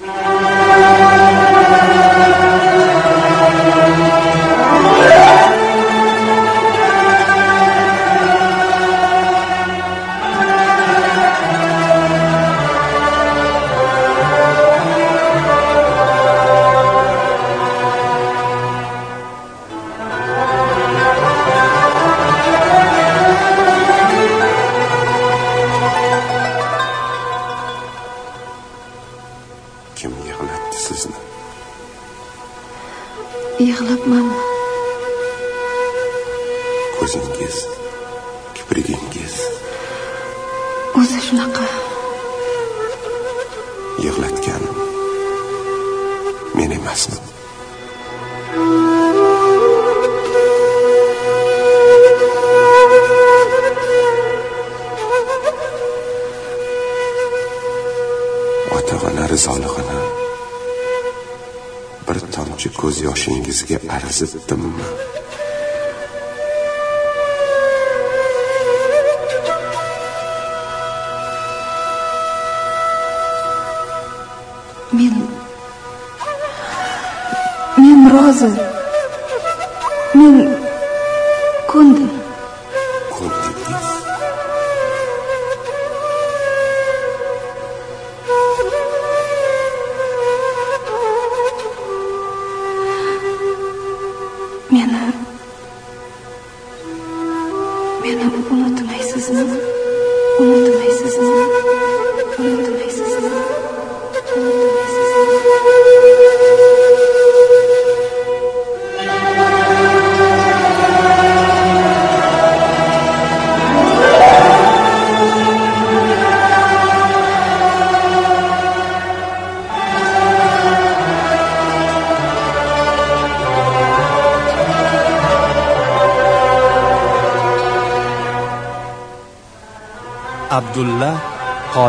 kim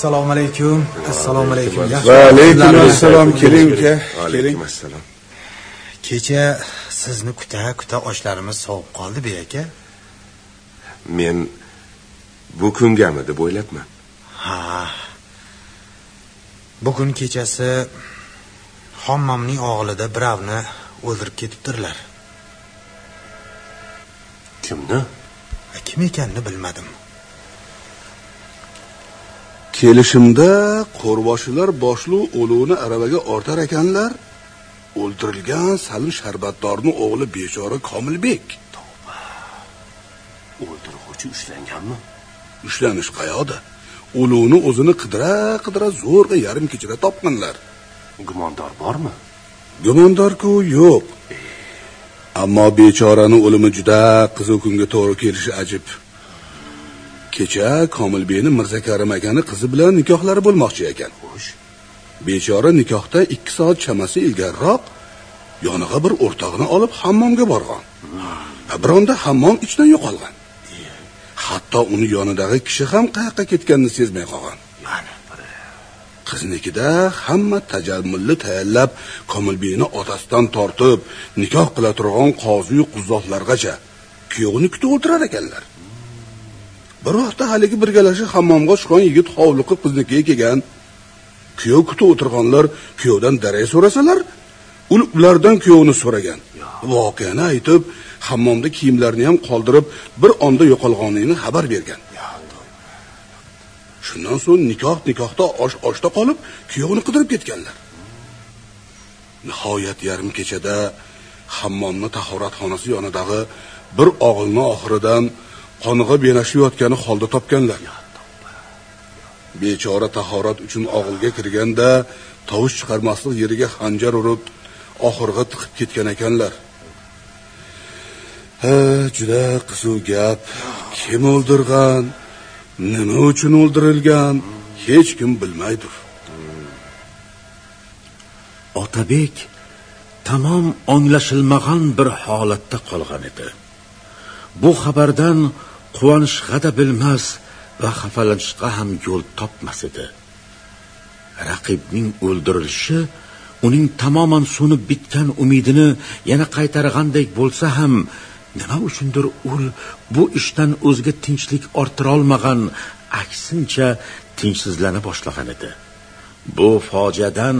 Assalomu alaykum. Assalomu alaykum. Yaxshi va alaykum assalom keling uka. Keling. assalom kecha sizni kuta kuta oshlarimiz sovib qoldi bek aka. Men bu kungami deb o'ylabman. Ha. Bugun kechasi hammomning og'ilida birovni o'ldirib ketibdirlar. Kimni? Kim ekanini bilmadim kelishimda qo'rboshilar boshlu o'luvni aravaga ortar ekanlar. O'ldirilgan salim sharbatdorni o'g'li bechora komilbek. O'ldiruvchi ushlanganmi? Ushlanish qayoqda? O'luvni o'zini qidira qidira zo'rg'a yarim kechada topganlar. Gumondor bormi? Gumondorku yo'q. Ammo bechorani o'limi juda qiziq kunga to'g'ri kelishi ajib kecha komilbekni mirzakarim akani qizi bilan nikohlari bo'lmoqchi ekan. Xo'sh. Bechora nikohdan ikki soat chamasi ilgariroq yonig'a bir o'rtog'ini olib hammomga borgan Ha, bironda hammom ichidan yo'qolgan. Hatto uni yonidagi kishi ham qayoqqa ketganini sezmay qolgan qiznikida hamma tajammulni tayyorlab komilbeyni otasidan tortib nikoh qila turgan qoziyu quzzoqlargacha kuyovini kutib o'tirar ekanlar bir vaqtda haligi birgalashib hammomga chiqqan yigit hovliqib qiznikiga kelgan. Kuyov kutib o'tirganlar kuyovdan darak so'rasalar u ulardan kuyovni so'ragan. Voqeani aytib hammomda kiyimlarini ham qoldirib bir onda yo'qolganligini xabar bergan. Shundan so'ng nikoh nikohda osh oshda qolib kuyovni qidirib ketganlar. Nihoyat yarim kechada hammomni tahoratxonasi yonidagi bir og'ilni oxiridan qonig'a benashib yotgani holda topganlar. Bechora tahorat uchun og'ilga kirganda tovush chiqarmaslik yeriga xanjar urib oxirgi tiqib ketgan ekanlar. Ha juda qiziq gap. Kim o'ldirgan? Nima uchun o'ldirilgan? Hech kim bilmaydir. Otabek tamom anglashilmagan bir holatda qolgan edi. Bu xabardan quvonishga da bilmas va xafalanishga ham yo'l topmas edi. Raqibning o'ldirilishi uning tamoman so'nib bitgan umidini yana qaytargandek bo'lsa ham nima uchundir u bu ishdan o'ziga tinchlik orttirolmagan aksincha tinchsizlana boshlagan edi. Bu fojiadan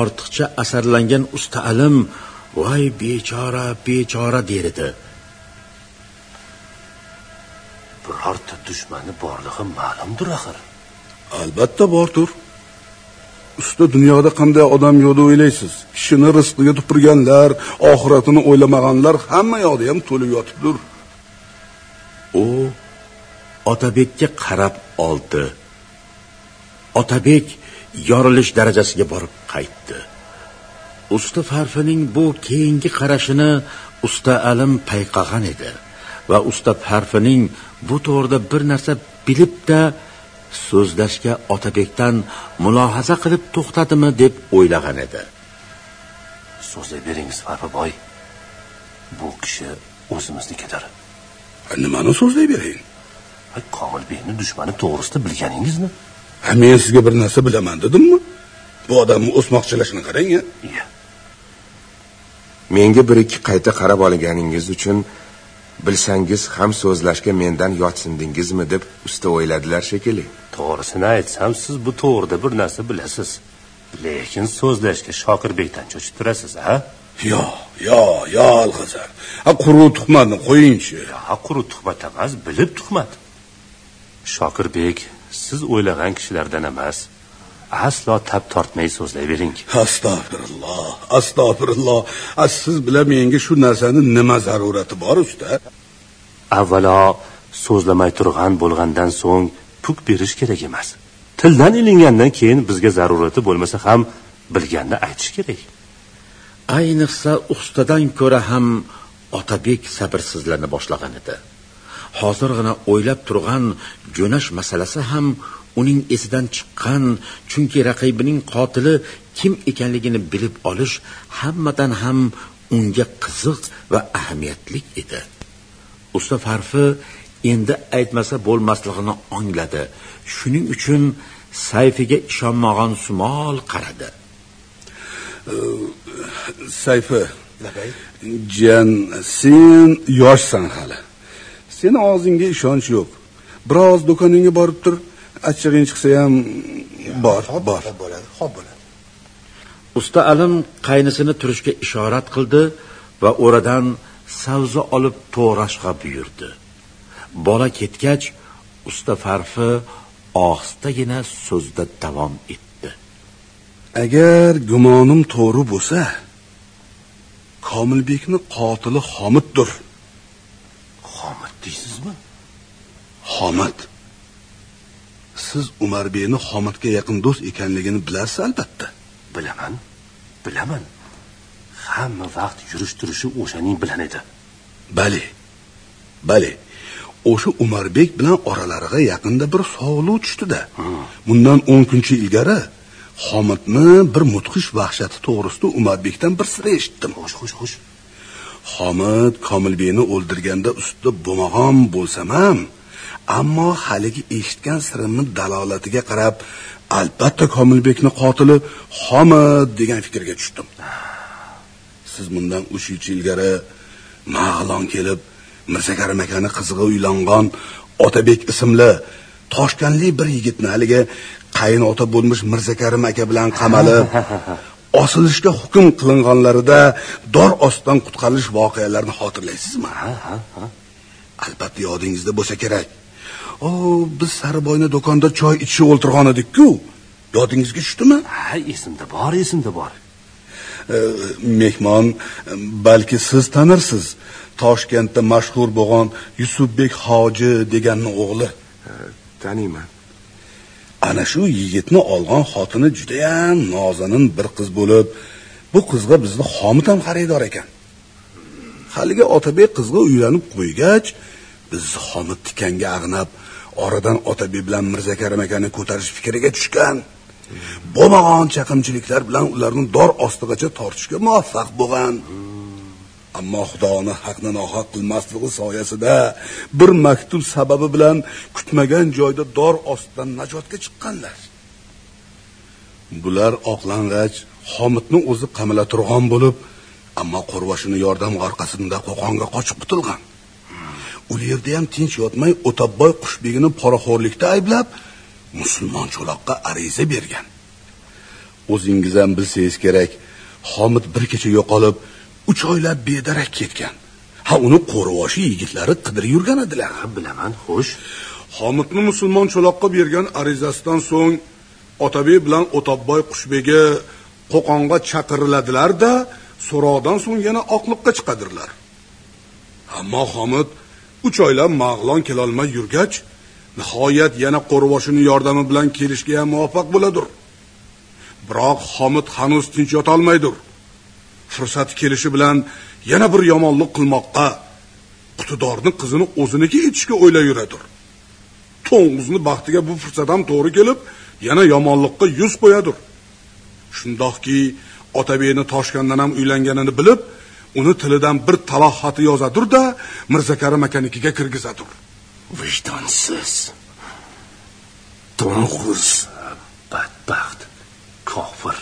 ortiqcha asarlangan usta alim voy bechora bechora der edi. Birorta dushmani borlig'i ma'lumdir axir. Albatta bordir. Usta dunyoda qanday odam yo'qdi o'ylaysiz? Kishini rizqiga tupurganlar oxiratini o'ylamaganlar hamma yoqda ham to'lib yotibdir. U otabekka qarab oldi. Otabek yorilish darajasiga borib qaytdi. Usta farfining bu keyingi qarashini usta alim payqagan edi va usta farfining bu to'g'rida bir narsa bilib da so'zlashga otabekdan mulohaza qilib to'xtadimi deb o'ylagan edi. So'zlay beringiz farboboy bu kishi o'zimiznikidir nimani so'zlay bering? Ay, komilbeyni dushmani to'g'risida bilganingizni ha men sizga bir narsa bilaman dedimmi? Bu odamni o'smoqchilashini qarang a menga bir ikki qayta qarab olganingiz uchun bilsangiz ham so'zlashga mendan yotsindingizmi deb usta o'yladilar shekilli. To'g'risini aytsam siz bu to'g'rida bir narsa bilasiz. Lekin so'zlashga shokirbekdan cho'chib turasiz a? Yo yo yo alhazar ha quruq tuhmatni qo'yingchi. Ha quruq tuhmat emas bilib tuhmat. Shokirbek siz o'ylagan kishilardan emas aslo tab tortmay so'zlayvering. Astag'firulloh astag'firulloh. A siz bilan menga shu narsani nima zarurati bor usta? Avvalo so'zlamay turgan bo'lgandan so'ng puk berish kerak emas. Tildan ilingandan keyin bizga zarurati bo'lmasa ham bilganni aytish kerak. Ayniqsa ustadan ko'ra ham otabek sabrsizlana boshlagan edi. Hozirgina o'ylab turgan jo'nash masalasi ham uning esidan chiqqan chunki raqibining qotili kim ekanligini bilib olish hammadan ham unga qiziq va ahamiyatli edi. Usta farfi endi aytmasa bo'lmasligini angladi. Shuning uchun sayfiga ishonmagan sumol qaradi. Sayfi jiyan sen yoshsan hali. Seni og'zingga ishonch yo'q. Biroz do'koningga borib tur achchig'ing chiqsa ham bor bor. bo'ladi xo'p bo'ladi. Usta alim qaynisini turishga ishorat qildi va o'radan savza olib to'g'rashga buyurdi. Bola ketgach usta farfi ohistagina so'zda davom etdi. Agar gumonim to'g'ri bo'lsa komilbekni qotili homiddir homid deysizmi? Homid siz umarbekni homidga yaqin do'st ekanligini bilasiz albatta. Bilaman bilaman. Hamma vaqt yurish turishi o'shaning bilan edi. Bali bali o'sha umarbek bilan oralariga yaqinda bir sog'liq tushdida. Bundan o'n kuncha ilgari homidni bir mudhish vahshati to'g'risida umarbekdan bir sir eshitdim. Xo'sh xo'sh xo'sh. Homid komilbekni o'ldirganda ustida bo'lmagan bo'lsam ham ammo haligi eshitgan sirimni dalolatiga qarab albatta komilbekni qotili homid degan fikrga tushdim. Siz bundan uch yil ilgari mag'lon kelib mirzakarim akani qizig'i uylangan otabek ismli toshkanli bir yigitni haligi qayinota bo'lmish mirzakarim aka bilan qamalib osilishga hukm qilinganlarida dor ostidan qutqarilish voqealarini xotirlaysizmi? Albatta yodingizda bo'lsa kerak o biz sariboyni do'konda choy ichishib o'ltirgan edik-ku yodingizga tushdimi? Ha esimda bor esimda bor. E, mehmon balki siz tanirsiz toshkentda mashhur bo'lgan yusufbek hoji deganni o'g'li. Taniyman. Ana shu yigitni olgan xotini judayam nozanin bir qiz bo'lib bu qizga bizni homid ham xaridor ekan. Haligi otabek qizga uylanib qo'ygach bizni homid tikanga ag'nab oradan otabek bilan mirzakarim akani ko'tarish fikriga tushgan. Bo'lmagan chaqimchiliklar bilan ularni dor ostigacha tortishga muvaffaq bo'lgan. Ammo xudoni haqni nohaq qilmasligi soyasida bir maktub sababi bilan kutmagan joyda dor ostidan najotga chiqqanlar. Bular oqlang'ach homidni o'zi qamala turg'on bo'lib ammo qo'rvoshini yordam orqasida qo'qonga qochib qutulgan u yerda ham tinch yotmay o'tabboy qushbegini poraxo'rlikda ayblab musulmon cho'loqqa ariza bergan. O'zingiz ham bilsangiz kerak homid bir kecha yo'qolib uch oylab bedarak ketgan. Ha uni qo'rvoshi yigitlari qidirib yurgan edilar. Bilaman xo'sh. Homidni musulmon cho'loqqa bergan arizasidan so'ng otabek bilan o'tobboy qushbegi qo'qonga chaqiriladilarda so'roqdan so'ng yana oqliqqa chiqadirlar ammo homid uch oylab mag'lon kelolmay yurgach nihoyat yana qo'rvoshini yordami bilan kelishga ham muvaffaq bo'ladir biroq homid hanuz tinch yotolmaydir fursati kelishi bilan yana bir yomonlik qilmoqqa qutidorni qizini o'ziniki etishga o'ylab yuradir to'ng'izni baxtiga bu fursat ham to'g'ri kelib yana yomonlikqa yuz qo'yadir shundoqki otabekni toshkandan ham uylanganini bilib uni tilidan bir taloq xati yozadirda mirzakarim akanikiga kirgizadir vijdonsiz. To'ng'iz badbaxt. Kofir.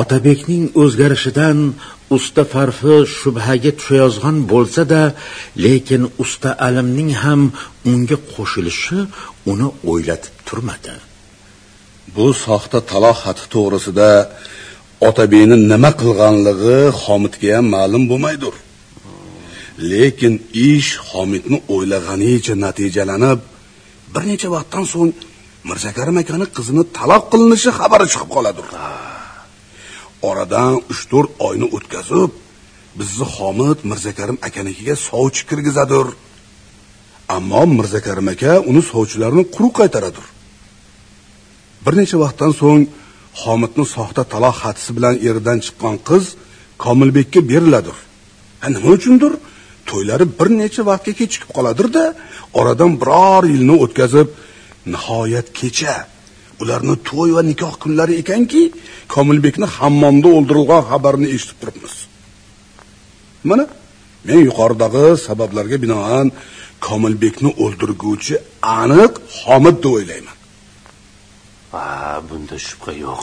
Otabekning o'zgarishidan usta farfi shubhaga tushayozgan bo'lsa-da, lekin usta alimning ham unga qo'shilishi uni o'ylatib turmadi. Bu soxta taloq xati to'g'risida Otabekni nima qilganligi homidga ham ma'lum bo'lmaydir. Lekin ish homidni o'ylaganicha natijalanib, bir necha vaqtdan so'ng Mirzakarim akani qizini taloq qilinishi xabari chiqib qoladir. oradan 3-4 oyni o'tkazib bizni homid Mirzakarim akanikiga sovchi kirgizadir. Ammo Mirzakarim aka uni sovchilarni quruq qaytaradir. Bir necha vaqtdan so'ng homidni soxta taloq xatisi bilan eridan chiqqan qiz Komilbekka beriladir. a nima uchundir? To'ylari bir necha vaqtga kechikib qoladirda oradan biror yilni o'tkazib, nihoyat kecha ularni to'y va nikoh kunlari ekanki komilbekni hammomda o'ldirilgan xabarini eshitib turibmiz mana men yuqoridagi sabablarga binoan komilbekni o'ldirguvchi aniq homid deb o'ylayman ha bunda shubha yo'q.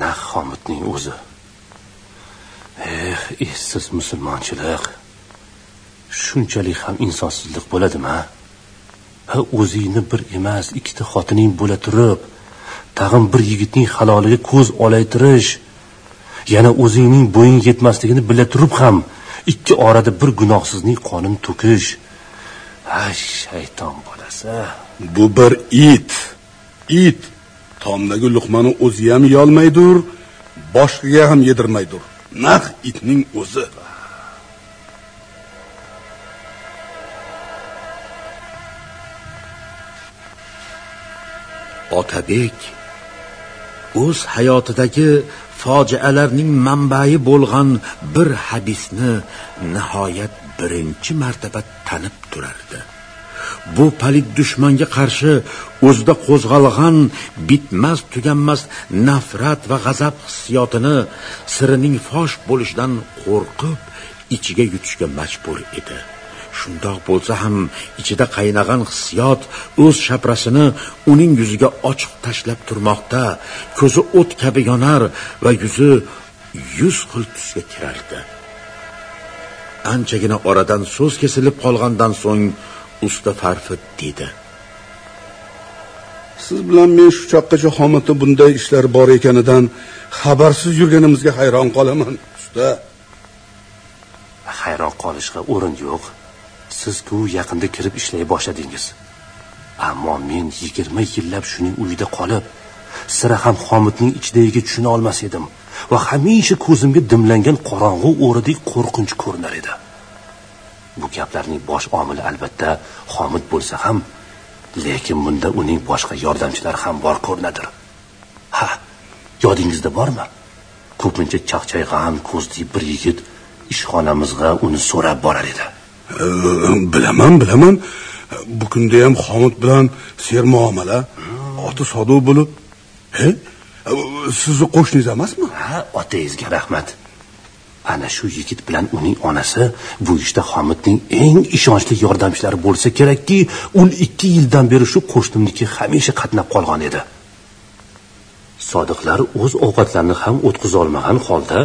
Na homidning o'zi. Eh, eh essiz musulmonchilik. Shunchalik ham insonsizlik bo'ladimi ha o'zingni bir emas ikkita xotining bo'la turib tag'in bir yigitning haloliga ko'z olaytirish yana o'zingning bo'ying yetmasligini bila turib ham ikki orada bir gunohsizning qonini to'kish. Ay shayton bolasi. Bu bir it. It. Tomdagi luqmani o'zi ham yeyolmaydir boshqaga ham yedirmaydir naq itning o'zi. Otabek o'z hayotidagi fojialarning manbai bo'lgan bir hadisni nihoyat birinchi martaba tanib turardi. Bu palid dushmanga qarshi o'zida qo'zg'algan bitmas tuganmas nafrat va g'azab hissiyotini sirining fosh bo'lishidan qo'rqib ichiga yutishga majbur edi. Shundoq bo'lsa ham ichida qaynag'an hissiyot o'z shaprasini uning yuziga ochiq tashlab turmoqda ko'zi o't kabi yonar va yuzi yuz xil tusga kirardi. Anchagina oradan so'z kesilib qolgandan so'ng usta farfi dedi. Siz bilan men shu choqqacha xomatda bunday ishlar bor ekanidan xabarsiz yurganimizga hayron qolaman usta. Hayron qolishga o'rin yo'q. Siz-ku yaqinda kirib ishlay boshladingiz. Ammo men yigirma yillab shuning uyida qolib sira ham xomidning ichidagiga tushuna olmas edim va hamisha ko'zimga dimlangan qorong'u o'ridek qo'rqinch ko'rinar edi bu gaplarning bosh omili albatta xomid bo'lsa ham lekin bunda uning boshqa yordamchilari ham bor ko'rinadir. Ha yodingizda bormi? Ko'pincha chaqchayg'an ko'zli bir yigit ishxonamizga uni so'rab borar edi. Bilaman bilaman bu kunda ham xomid bilan sermuomala oti sodiq bo'lib he? Sizni qo'shningiz emasmi ha otangizga rahmat ana shu yigit bilan uning onasi bu ishda homidning eng ishonchli yordamchilari bo'lsa kerakki o'n ikki yildan beri shu qo'shnimniki hamisha qatnab qolgan edi. Sodiqlar o'z ovqatlarini ham o'tkazolmagan holda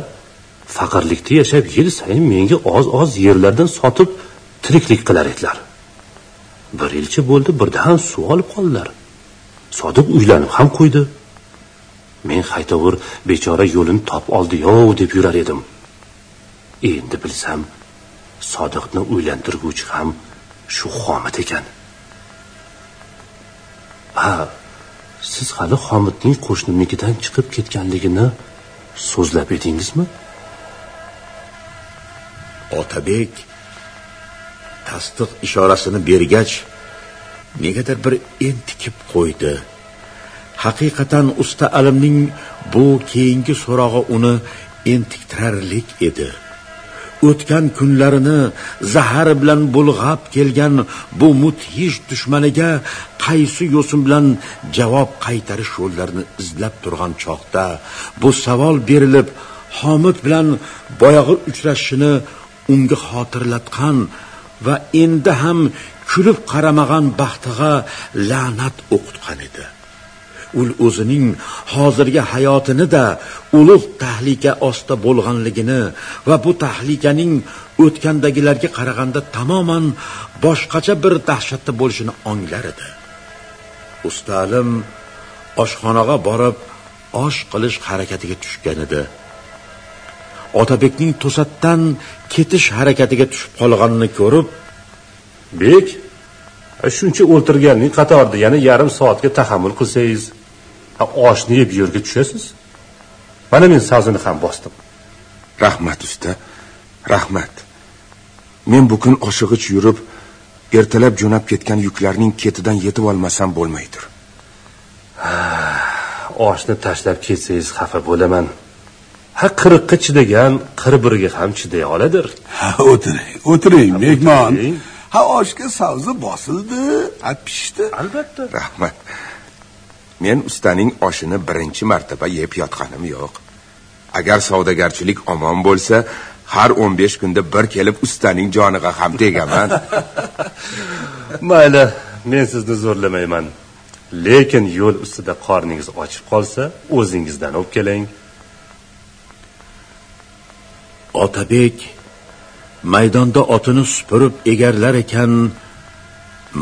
faqirlikda yashab yil sayin menga oz oz yerlardan sotib tiriklik qilar edilar. Bir yilcha bo'ldi birdan suv olib qoldilar. Sodiq uylanib ham qo'ydi. Men haytovur bechora yo'lini top oldi yo deb yurar edim. Endi bilsam sodiqni o'ylantirguvchi ham shu xomid ekan. Ha siz hali xomidning qo'shnimnikidan chiqib ketganligini so'zlab edingizmi otabek tasdiq ishorasini bergach negadir bir entikib qo'ydi. Haqiqatan usta alimning bu keyingi so'rog'i uni entiktirarlik edi. O'tgan kunlarini zahar bilan bulg'ab kelgan bu mudhish dushmaniga qaysi yo'sin bilan javob qaytarish yo'llarini izlab turgan chog'da bu savol berilib homid bilan boyag'i uchrashishini unga xotirlatgan va endi ham kulib qaramagan baxtiga la'nat o'qitgan edi. U o'zining hozirgi hayotini da ulug' tahlika ostida bo'lganligini va bu tahlikaning o'tgandagilarga qaraganda tamoman boshqacha bir dahshatda bo'lishini onglar edi. Ustalim oshxonaga borib osh qilish harakatiga tushgan edi. Otabekning to'satdan ketish harakatiga tushib qolganini ko'rib bek shuncha o'ltirganning qatorida yana yarim soatga tahammul qilsangiz oshni yeb yo'lga tushasiz? Mana men savzini ham bosdim. Rahmat usta. Rahmat. Men bu kun oshig'ich yurib ertalab jo'nab ketgan yuklarning ketidan yetib olmasam bo'lmaydir. Oshni tashlab ketsangiz xafa bo'laman. Ha qirqqa chidagan qirq biriga ham chiday oladir. Ha o'tiring o'tiring mehmon. ha oshga savzi bosildi ha pishdi. Albatta. Rahmat men ustaning oshini birinchi martaba yeb yotganim yo'q. Agar savdogarchilik omon bo'lsa har 15 kunda bir kelib ustaning joniga ham tegaman. Mayli men sizni zo'rlamayman. Lekin yo'l ustida qorningiz ochib qolsa o'zingizdan olib keling. Otabek maydonda otini supurib egarlar ekan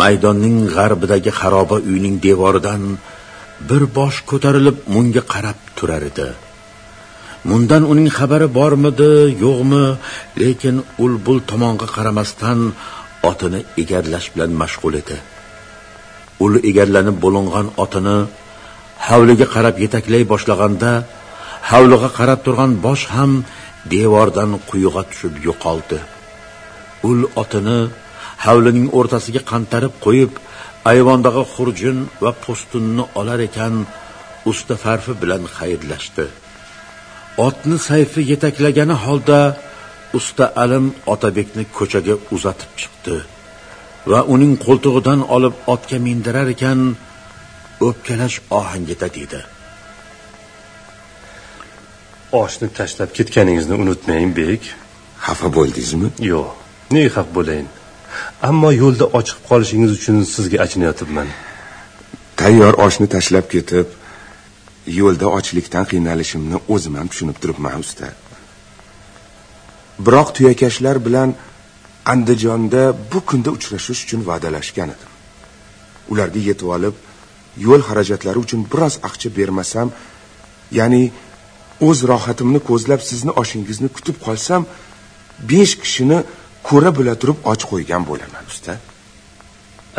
maydonning g'arbidagi xaroba uyning devoridan bir bosh ko'tarilib munga qarab turar edi. Mundan uning xabari bormidi yo'qmi lekin ul bul tomonga qaramasdan otini egarlash bilan mashg'ul edi. Ul egarlanib bo'lingan otini hovliga qarab yetaklay boshlaganda hovliga qarab turgan bosh ham devordan quyuga tushib yo'qoldi. Ul otini hovlining o'rtasiga qantarib qo'yib ayvondagi xurjun va po'stunni olar ekan usta farfi bilan xayrlashdi. Otni sayfi yetaklagani holda usta alim otabekni ko'chaga uzatib chiqdi va uning qo'ltig'idan olib otga mindirar ekan o'pkalash ohangida dedi. Oshni tashlab ketganingizni unutmang bek. Xafa bo'ldingizmi? Yo'q. Nega xafa bo'layin ammo yo'lda ochiqib qolishingiz uchun sizga achinayotibman. Tayyor oshni tashlab ketib yo'lda ochlikdan qiynalishimni o'zim ham tushunib turibman usta. Biroq tuyakashlar bilan andijonda bu kunda uchrashish uchun va'dalashgan edim. Ularga yetib olib yo'l xarajatlari uchun biroz aqcha bermasam ya'ni o'z rohatimni ko'zlab sizni oshingizni kutib qolsam besh kishini ko'ra bila turib och qo'ygan bo'laman usta.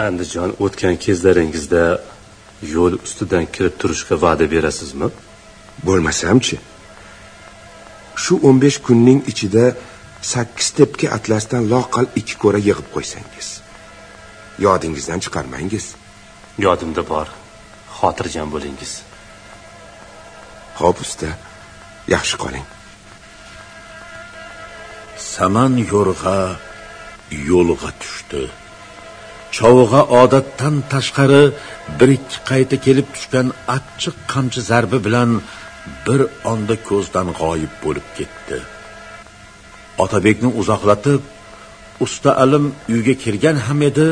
Andijon o'tgan kezlaringizda yo'l ustidan kirib turishga va'da berasizmi? Bo'lmasamchi. Shu 15 kunning ichida 8 tepki atlasdan loqal ikki ko'ra yig'ib qo'ysangiz yodingizdan chiqarmangiz. Yodimda bor. Xotirjam bo'lingiz. Xo'p usta. Yaxshi qoling saman yo'rg'a yo'lga tushdi. Chovug'a odatdan tashqari bir ikki qayta kelib tushgan achchiq qamchi zarbi bilan bir onda ko'zdan g'oyib bo'lib ketdi. Otabekni uzoqlatib usta alim uyga kirgan ham edi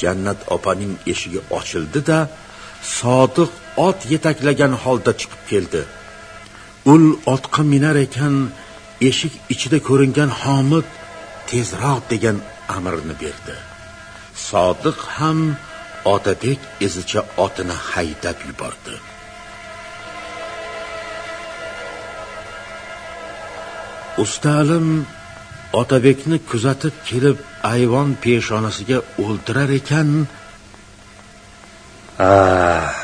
jannat opaning eshigi ochildi da sodiq ot yetaklagan holda chiqib keldi. Ul otqa minar ekan eshik ichida ko'ringan homid tezroq degan amrni berdi. Sodiq ham otabek izicha otini haydab yubordi. Ustalim otabekni kuzatib kelib ayvon peshonasiga o'ltirar ekan. Ah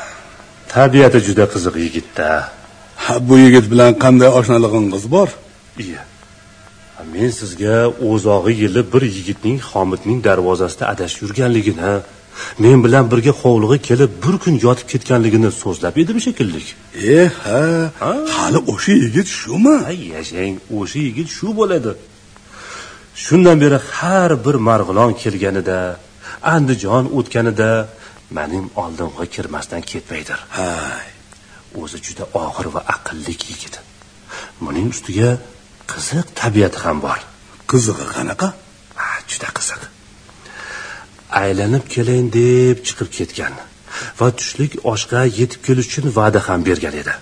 tabiati juda qiziq yigitda. Ha bu yigit bilan qanday oshnalig'ingiz bor iya. Men sizga o'zog'i yili bir yigitning homidning darvozasida adashib yurganligini men bilan birga hovliga kelib bir kun yotib ketganligini so'zlab edim shekilli e ha hali o'sha yigit shumi? Yashang o'sha yigit shu bo'ladi. Shundan beri har bir marg'ilon kelganida andijon o'tganida mening oldimga kirmasdan ketmaydir. Hay. O'zi juda og'ir va aqlli yigit. Buning ustiga qiziq tabiati ham bor. Qizig'i qanaqa? Ha juda qiziq. Aylanib kelayin deb chiqib ketgan va tushlik oshga yetib kelish uchun va'da ham bergan edi.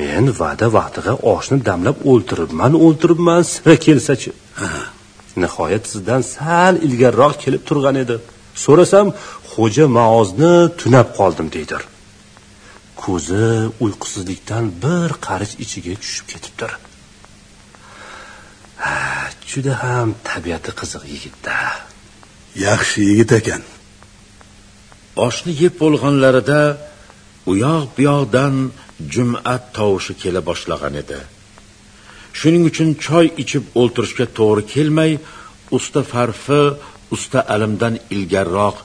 Men va'da vaqtiga oshni damlab o'ltiribman o'ltiribman sira kelsachi. Nihoyat sizdan sal ilgariroq kelib turgan edi. So'rasam xo'ja maozni tunab qoldim deydir. Ko'zi uyqusizlikdan bir qarich ichiga tushib ketibdir juda ham tabiati qiziq yigitda. Yaxshi yigit ekan. Oshni yeb bo'lganlarida u yoq bu yoqdan jum'at tovushi kela boshlagan edi. Shuning uchun choy ichib o'ltirishga to'g'ri kelmay usta farfi usta alimdan ilgariroq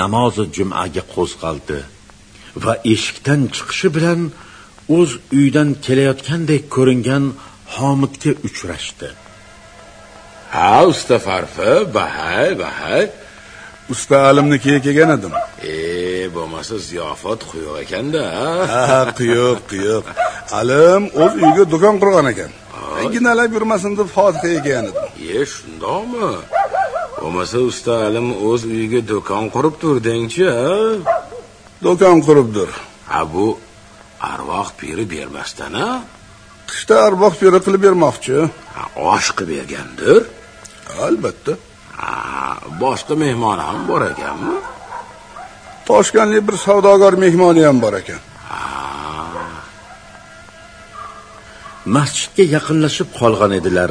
namozi jum'aga qo'zg'aldi va eshikdan chiqishi bilan o'z uyidan kelayotgandek ko'ringan homidga uchrashdi ha usta farfi bahay bahay usta alimnikiga kelgan edim. E bo'lmasa ziyofat quyuq ekanda ha quyuq quyuq. Alim o'z uyiga do'kon qurgan ekan. Ginalab yurmasin deb fotihaga kelgan edim. E shundoqmi? Bo'lmasa usta alim o'z uyiga do'kon qurib turdingchi do'kon quribdir ha bu arvoh piri bermasdan a qishda arvoh piri qilib bermoqchi. Ha, osh qilib bergandir albatta. Ha, boshqa mehmon ham bor ekanmi toshkanlik bir savdogar mehmoni ham bor ekan. Masjidga yaqinlashib qolgan edilar.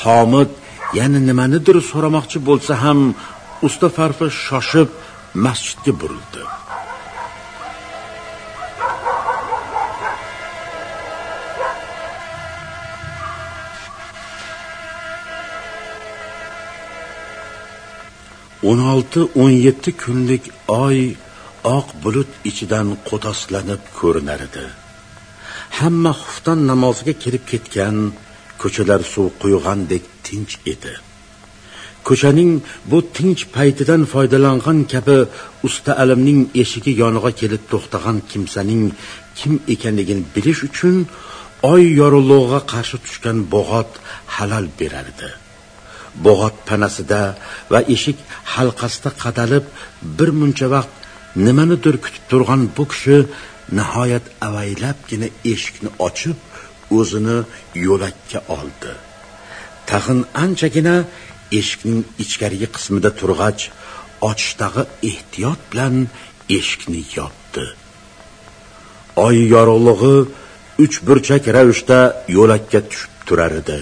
Homid yana nimanidir so'ramoqchi bo'lsa ham usta farfi shoshib masjidga burildi o'n olti o'n yetti kunlik oy oq bulut ichidan qo'toslanib ko'rinar edi. Hamma xufton namoziga kirib ketgan ko'chalar suv quyg'andek tinch edi. Ko'chaning bu tinch paytidan foydalangan kabi usta alimning eshigi yonig'a kelib to'xtagan kimsaning kim ekanligini bilish uchun oy yorug'lig'iga qarshi tushgan bo'g'ot halal berardi. Bo'g'ot panasida va eshik halqasida qadalib bir muncha vaqt nimanidir kutib turgan bu kishi nihoyat avaylabgina eshikni ochib o'zini yo'lakka oldi. Tag'in anchagina eshikning ichkarigi qismida turg'ach ochishdagi ehtiyot bilan eshikni yopdi. Oy yorug'lig'i uch burchak ravishda yo'lakka tushib turar edi.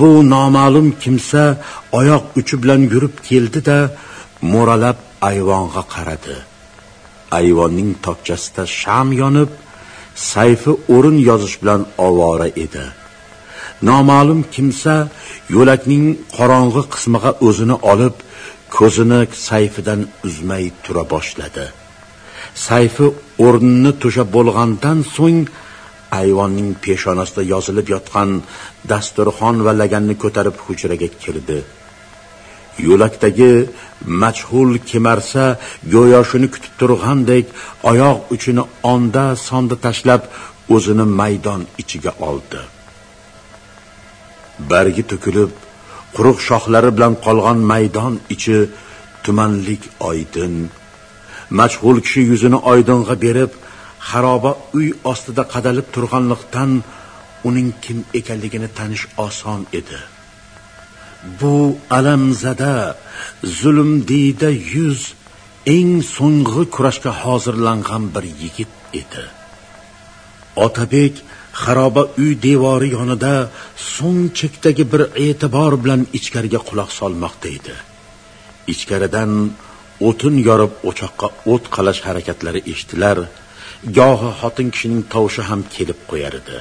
Bu noma'lum kimsa oyoq uchi bilan yurib keldi da mo'ralab ayvonga qaradi. Ayvonning tokchasida sham yonib sayfi o'rin yozish bilan ovora edi. Noma'lum kimsa yo'lakning qorong'i qismiga o'zini olib ko'zini sayfidan uzmay tura boshladi. Sayfi o'rnini to'shab bo'lgandan so'ng ayvonning peshonasida yozilib yotgan dasturxon va laganni ko'tarib hujraga kirdi yo'lakdagi majhul kemarsa go'yo shuni kutib turgandek oyoq uchini onda sonda tashlab o'zini maydon ichiga oldi. Bargi to'kilib quruq shoxlari bilan qolgan maydon ichi tumanlik oydin. Majhul kishi yuzini oydinga berib xaroba uy ostida qadalib turganlikdan uning kim ekanligini tanish oson edi. Bu alamzada zulmdiyda yuz eng so'nggi kurashga hozirlangan bir yigit edi. Otabek xaroba uy devori yonida so'ng chekdagi bir e'tibor bilan ichkariga quloq solmoqda edi. Ichkaridan o'tin yorib o'choqqa o't qalash harakatlari eshitilar. Gohi xotin kishining tovushi ham kelib qo'yar edi.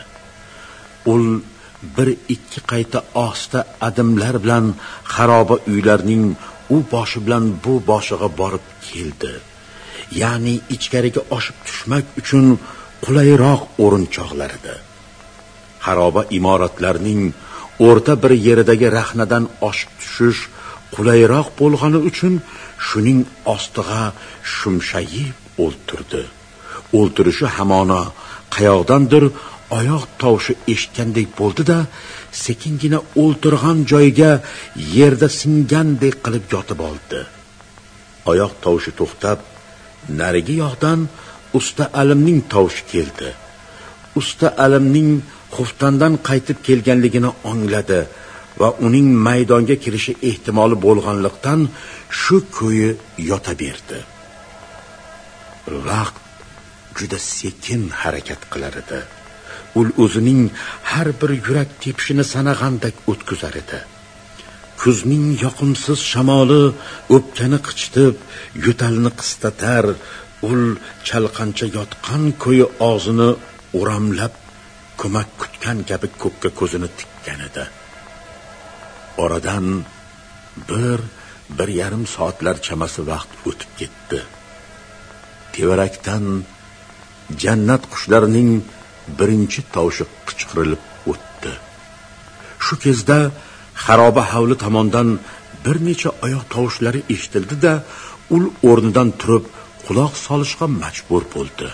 Ul bir ikki qayta ohista adimlar bilan xaroba uylarning u boshi bilan bu boshiga borib keldi. Ya'ni ichkariga oshib tushmak uchun qulayroq o'rinchoqlar edi. Xaroba imoratlarning o'rta bir yeridagi rahnadan oshib tushish qulayroq bo'lgani uchun shuning ostiga shumshayib o'ltirdi. O'ltirishi hamona qayoqdandir oyoq tovushi eshitgandek bo'ldi-da, sekingina o'ltirgan joyiga yerda singandek qilib yotib oldi. Oyoq tovushi to'xtab, narigi yoqdan usta Alimning tovushi keldi. Usta Alimning xuftandan qaytib kelganligini angladi va uning maydonga kirishi ehtimoli bo'lganlikdan shu ko'yi yotaverdi. Vaqt juda sekin harakat qilar edi. U o'zining har bir yurak tepishini sanag'andek o'tkazar edi. Kuzning yoqimsiz shamoli o'pkani qichitib yo'talni qistatar ul chalqancha yotgan ko'yi og'zini o'ramlab ko'mak kutgan kabi ko'kka ko'zini tikkan edi. Oradan bir bir yarim soatlar chamasi vaqt o'tib ketdi. Tevarakdan jannat qushlarining birinchi tovushi qichqirilib o'tdi. Shu kezda xaroba hovli tomondan bir necha oyoq tovushlari eshitildi da ul o'rnidan turib quloq solishga majbur bo'ldi.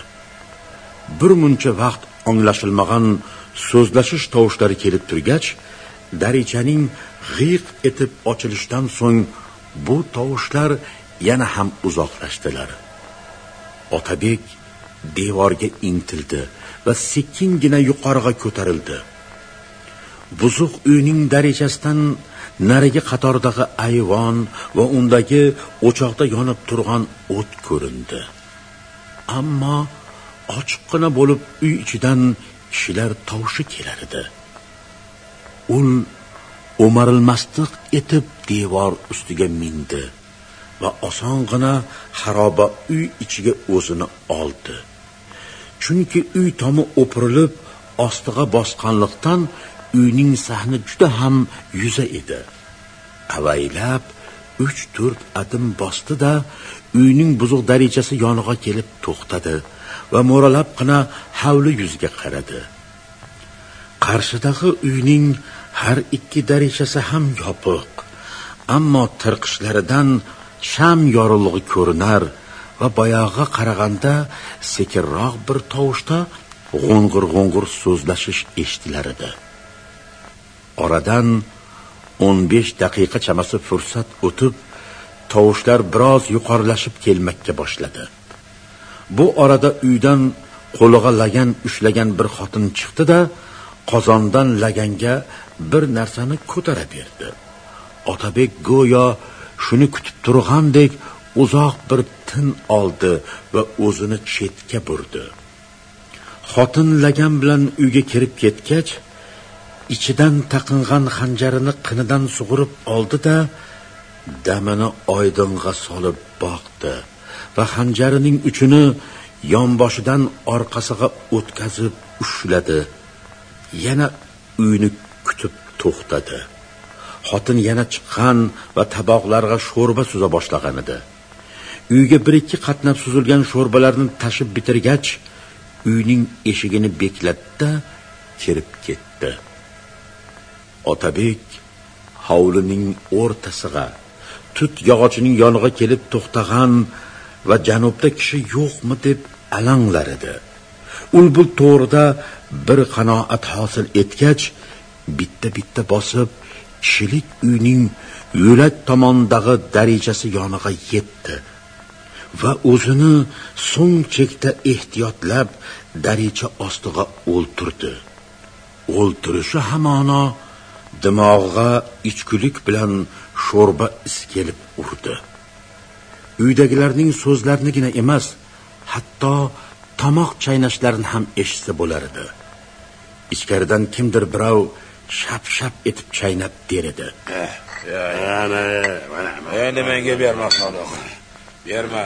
Bir muncha vaqt anglashilmagan so'zlashish tovushlari kelib turgach darichaning g'iyq etib ochilishdan so'ng bu tovushlar yana ham uzoqlashdilar. Otabek devorga intildi va sekingina yuqoriga ko'tarildi. Buzuq uyning darajasidan narigi qatordagi ayvon va undagi o'choqda yonib turgan o't ko'rindi. Ammo ochiqqina bo'lib uy ichidan kishilar tovushi kelar edi. Ul o'marilmaslik etib devor ustiga mindi. Va osong'ina xaroba uy ichiga o'zini oldi. Chunki uy tomi o'pirilib ostiga bosqanliqdan uyning sahni juda ham yuza edi. Avaylab uch to'rt adim bosdi da uyning buzuq darajasi yonig'a kelib to'xtadi va mo'ralabgina hovli yuziga qaradi. Qarshidagi uyning har ikki darajasi ham yopiq ammo tirqishlaridan sham yorug'ligi ko'rinar va boyog'iga qaraganda sekinroq bir tovushda g'o'ng'ir g'o'ng'ir so'zlashish eshitilar edi. Oradan 15 daqiqa chamasi fursat o'tib tovushlar biroz yuqorilashib kelmakka boshladi. Bu orada uydan qo'liga lagan ushlagan bir xotin chiqdi da qozondan laganga bir narsani ko'tara berdi. Otabek go'yo shuni kutib turgandek uzoq bir tin oldi va o'zini chetga burdi. Xotin lagan bilan uyga kirib ketgach ichidan taqingan xanjarini qinidan sug'urib oldi da damini oydinga solib boqdi va xanjarining uchini yonboshidan orqasiga o'tkazib ushladi. Yana uyni kutib to'xtadi. Xotin yana chiqqan va taboqlarga sho'rba suza boshlagan edi. Uyga bir ikki qatnab suzilgan sho'rbalarni tashib bitirgach uyning eshigini beklatdi kirib ketdi. Otabek hovlining o'rtasiga tut yog'ochining yonig'a kelib to'xtagan va janubda kishi yo'qmi deb alanglar edi. Ulbul to'g'rida bir qanoat hosil etgach bitta bitta bosib chilik uyning yo'lak tomondagi darajasi yonig'a yetdi va o'zini so'ng chekda ehtiyotlab daricha ostiga o'ltirdi o'ltirishi hamono dimog'iga ichkulik bilan sho'rba is kelib urdi uydagilarning so'zlarinigina emas hatto tomoq chaynashlarini ham eshitsa bo'lar edi ichkaridan kimdir birov shap shap etib chaynab der edi. Mana mana endi menga berma sodiq. Berma.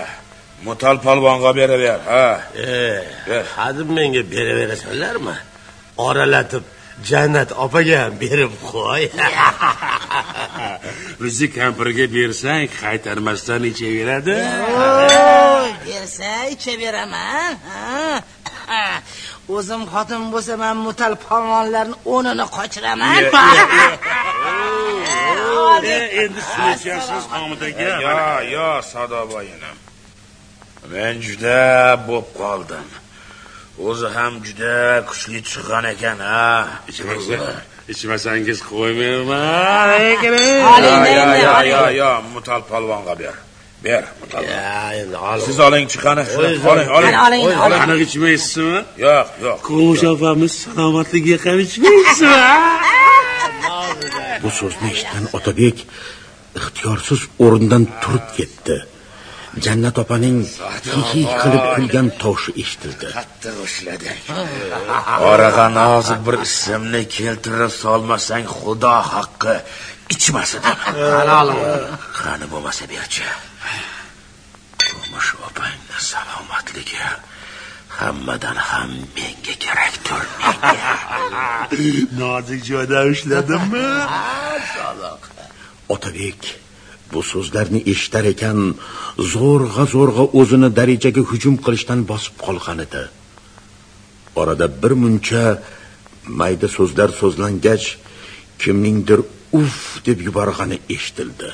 Mutal polvonga beraver ha. Ber. hadeb menga beraverasanlarmi? Oralatib jannat opaga ham berib qo'y. Bizni kampirga bersang qaytarmasdan ichaveradi. Bersa ichaveraman ha. Ha. O'zim xotin bo'lsam ham mutal polvonlarni o'nini qochiraman. Endi sinacharsiz homid aka yo yo sadoboyinim men juda bo'p qoldim. O'zi ham juda kuchli chiqqan ekan ha. Ichmasangiz qo'ymayman yo yo yo yo mutal polvonga ber ber mutal endi ol siz oling chiqani oling oling. oling. oling aniq ichmaysizmi? Yo'q yo'q. Kumush opamiz salomatligiga qarab ichmaysizmi? Bu so'zni eshitgan otabek ixtiyorsiz o'rnidan turib ketdi. Jannat opaning hihi qilib kulgan tovushi eshitildi. Qattiq ushlading oraga nozik bir ismni keltirib solmasang xudo haqqi ichmas edim qani bo'lmasa berchi kumush opangni salomatligi hammadan ham menga kerakdir menga nozik joyda ushladimmi otabek bu so'zlarni eshitar ekan zo'rg'a zo'rg'a o'zini darichaga hujum qilishdan bosib qolgan edi. Orada bir muncha mayda so'zlar so'zlangach kimningdir uf! deb yuborgani eshitildi.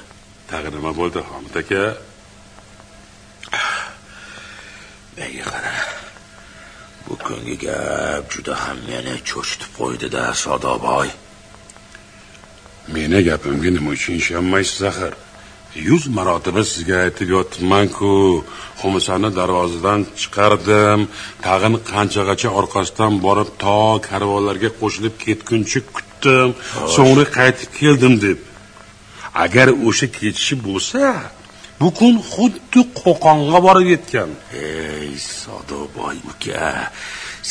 Tag'in nima bo'ldi homid aka menga qara bu kungi gap juda ham meni cho'chitib qo'ydida sadoboy meni gapimga nima uchun ishonmaysiz axir yuz marotaba sizga aytib yotibmanku. Xumusani darvozadan chiqardim. Tag'in qanchagacha orqasidan borib to karvonlarga qo'shilib ketguncha kutdim. So'ngra qaytib keldim deb. Agar o'sha ketishi bo'lsa bu kun xuddi qo'qonga borib yetgan. Ey sadoboy uka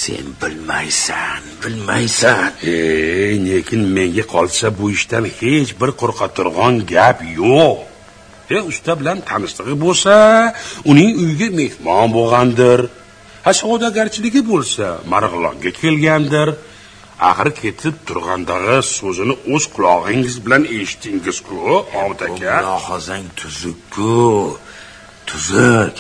sen bilmaysan bilmaysan. Ey lekin menga qolsa bu ishdan hech bir qo'rqaturg'on gap yo'q. E usta bilan tanishligi bo'lsa uning uyiga mehmon bo'lgandir. Ha savdogarchiligi bo'lsa marg'ilonga kelgandir axir ketib turgandagi so'zini o'z qulog'ingiz bilan eshitdingiz-ku omid aka mulohazang tuzuk-ku tuzuk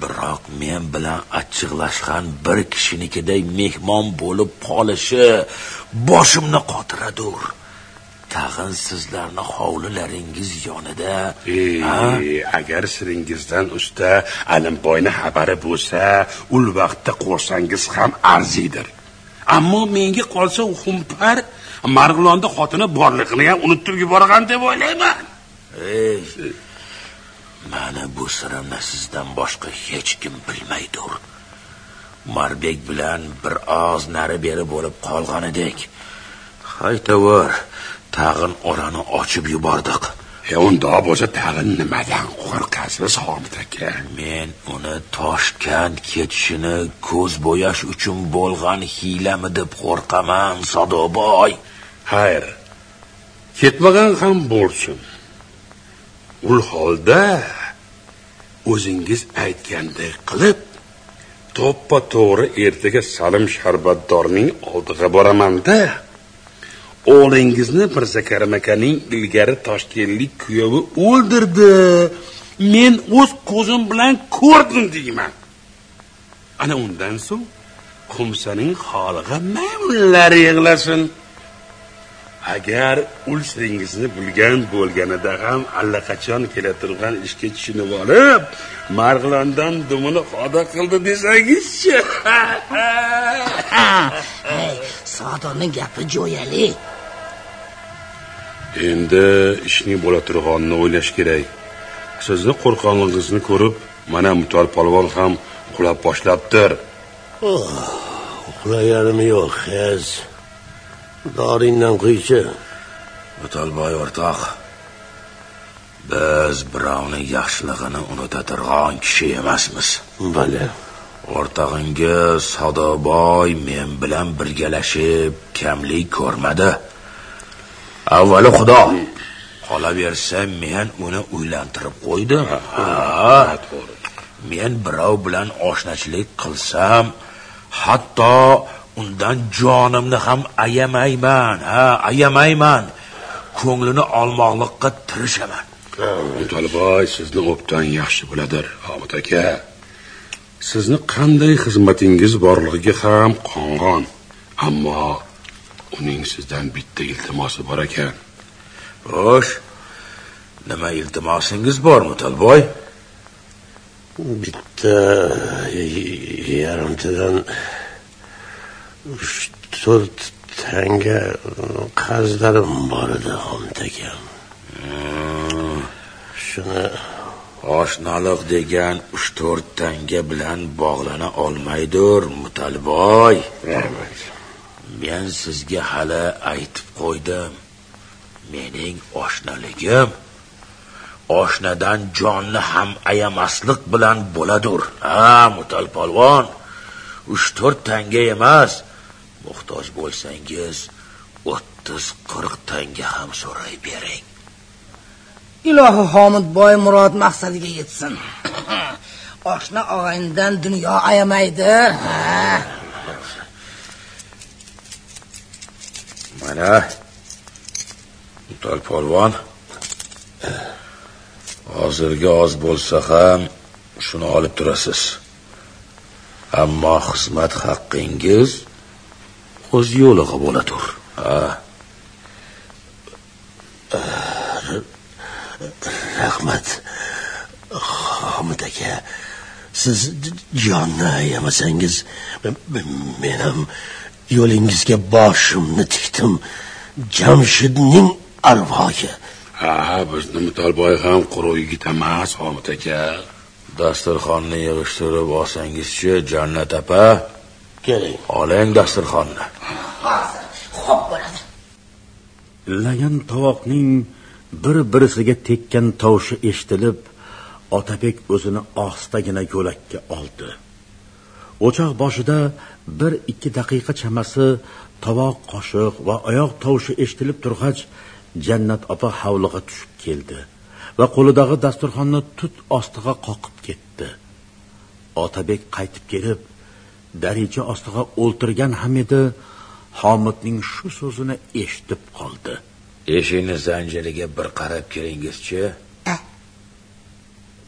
biroq men bilan achchiqlashgan bir kishinikiday mehmon bo'lib qolishi boshimni qotiradur tag'in sizlarni hovlilaringiz yonida? Ey, agar siringizdan usta alimboyni xabari bo'lsa ul vaqtda qo'rsangiz ham arziydir ammo menga qolsa u xumpar marg'ilonda xotini borligini ham unutib yuborgan deb o'ylayman. Ey mana bu sirimni sizdan boshqa hech kim bilmaydir marbek bilan bir oz nari beri bo'lib qolgan edik. Haytavor tag'in orani ochib yubordik e unda bo'lsa tag'in nimadan qo'rqasiz homid aka? Men uni toshkent ketishini ko'z bo'yash uchun bo'lgan hiylami deb qo'rqaman sadoboy. Xayr ketmagan ham bo'lsin. U holda o'zingiz aytgandek qilib to'ppa to'g'ri ertaga salim sharbatdorning oldiga boramanda o'g'lingizni mirzakarim akaning ilgari toshkentlik kuyovi o'ldirdi. Men o'z ko'zim bilan ko'rdim deyman. Ana undan so'ng xumsaning holiga maymunlar yig'lasin. Agar ul siringizni bilgan bo'lganida ham allaqachon kela turgan ishga tushunib olib marg'ilondan dumini xoda qildi desangizchi. Sodonning gapi jo'yali. Endi ishning bo'la turganini o'ylash kerak. Sizni qo'rqqanligingizni ko'rib mana mutal polvon ham uxlab boshlabdir. Uxlaganim yo'q hez doringdan quychi. Mutalboy o'rtoq. Biz birovning yaxshilig'ini unutadirg'on kishi emasmiz. Bale o'rtog'ingiz sadoboy men bilan birgalashib kamlik ko'rmadi. Avvali xudo. Qolaversa men uni uylantirib qo'ydim. Ha, men birov bilan oshnachilik qilsam hatto undan jonimni ham ayamayman ha ayamayman. Ko'nglini olmoqlikqa tirishaman. Mutalboy sizni obdan yaxshi biladir homid aka. Sizni qanday xizmatingiz borligiga ham qong'on. Ammo uning sizdan bitta iltimosi bor ekan. Xo'sh nima iltimosingiz bor mutalboy bitta yarimtadan uch to'rt tanga qarzlarim bor edi akam shuni oshnaliq degan uch to'rt tanga bilan bog'lana olmaydir mutalboy men sizga hali aytib qo'ydim. Mening oshnaligim oshnadan jonni ham ayamaslik bilan bo'ladir ha mutal polvon. Uch to'rt tanga emas muhtoj bo'lsangiz o'ttiz qirq tanga ham so'ray bering. Ilohi homidboy murod maqsadiga yetsin. Oshna og'aynidan dunyo ayamaydi mana. Mutal polvon hozirgi oz bo'lsa ham shuni olib turasiz. Ammo xizmat haqqingiz o'z yo'lig'a bo'ladir ha. Rahmat homid aka. Siz jonni ayamasangiz men ham yo'lingizga boshimni tikdim. Jamshidning arvohi. Ha bizni mutalboy ham quruq yigit emas homid aka. Dasturxonni yig'ishtirib olsangizchi jannat opa keling. Oling dasturxonni xo'p bo'ladi lagan tovoqning bir birisiga tekkan tovushi eshitilib otabek o'zini ohistagina yo'lakka oldi. O'choq boshida bir ikki daqiqa chamasi tovoq qoshiq va oyoq tovushi eshitilib turg'ach jannat opa hovliga tushib keldi va qo'lidagi dasturxonni tut ostiga qoqib ketdi. Otabek qaytib kelib daricha ostiga o'ltirgan ham edi. Homidning shu so'zini eshitib qoldi. Eshikni zanjiriga bir qarab kelingizchi.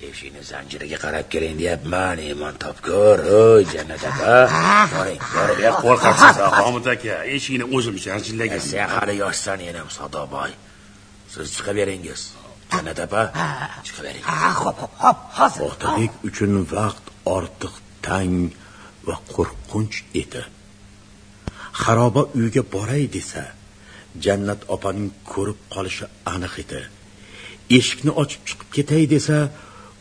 Eshikni zanjiriga qarab keling deyapman iymon topkur hoy jannat aka. Boring borib yoq qo'rqasiz homid aka eshikni o'zim zanjirlagan sen hali yoshsan yenam sadoboy. Siz chiqaveringiz jannat opa chiqavering ha xo'p xo'p xo'p hozir. Otabek uchun vaqt ortiq tang va qo'rqinch edi. Xaroba uyga boray desa jannat opaning ko'rib qolishi aniq edi. Eshikni ochib chiqib ketay desa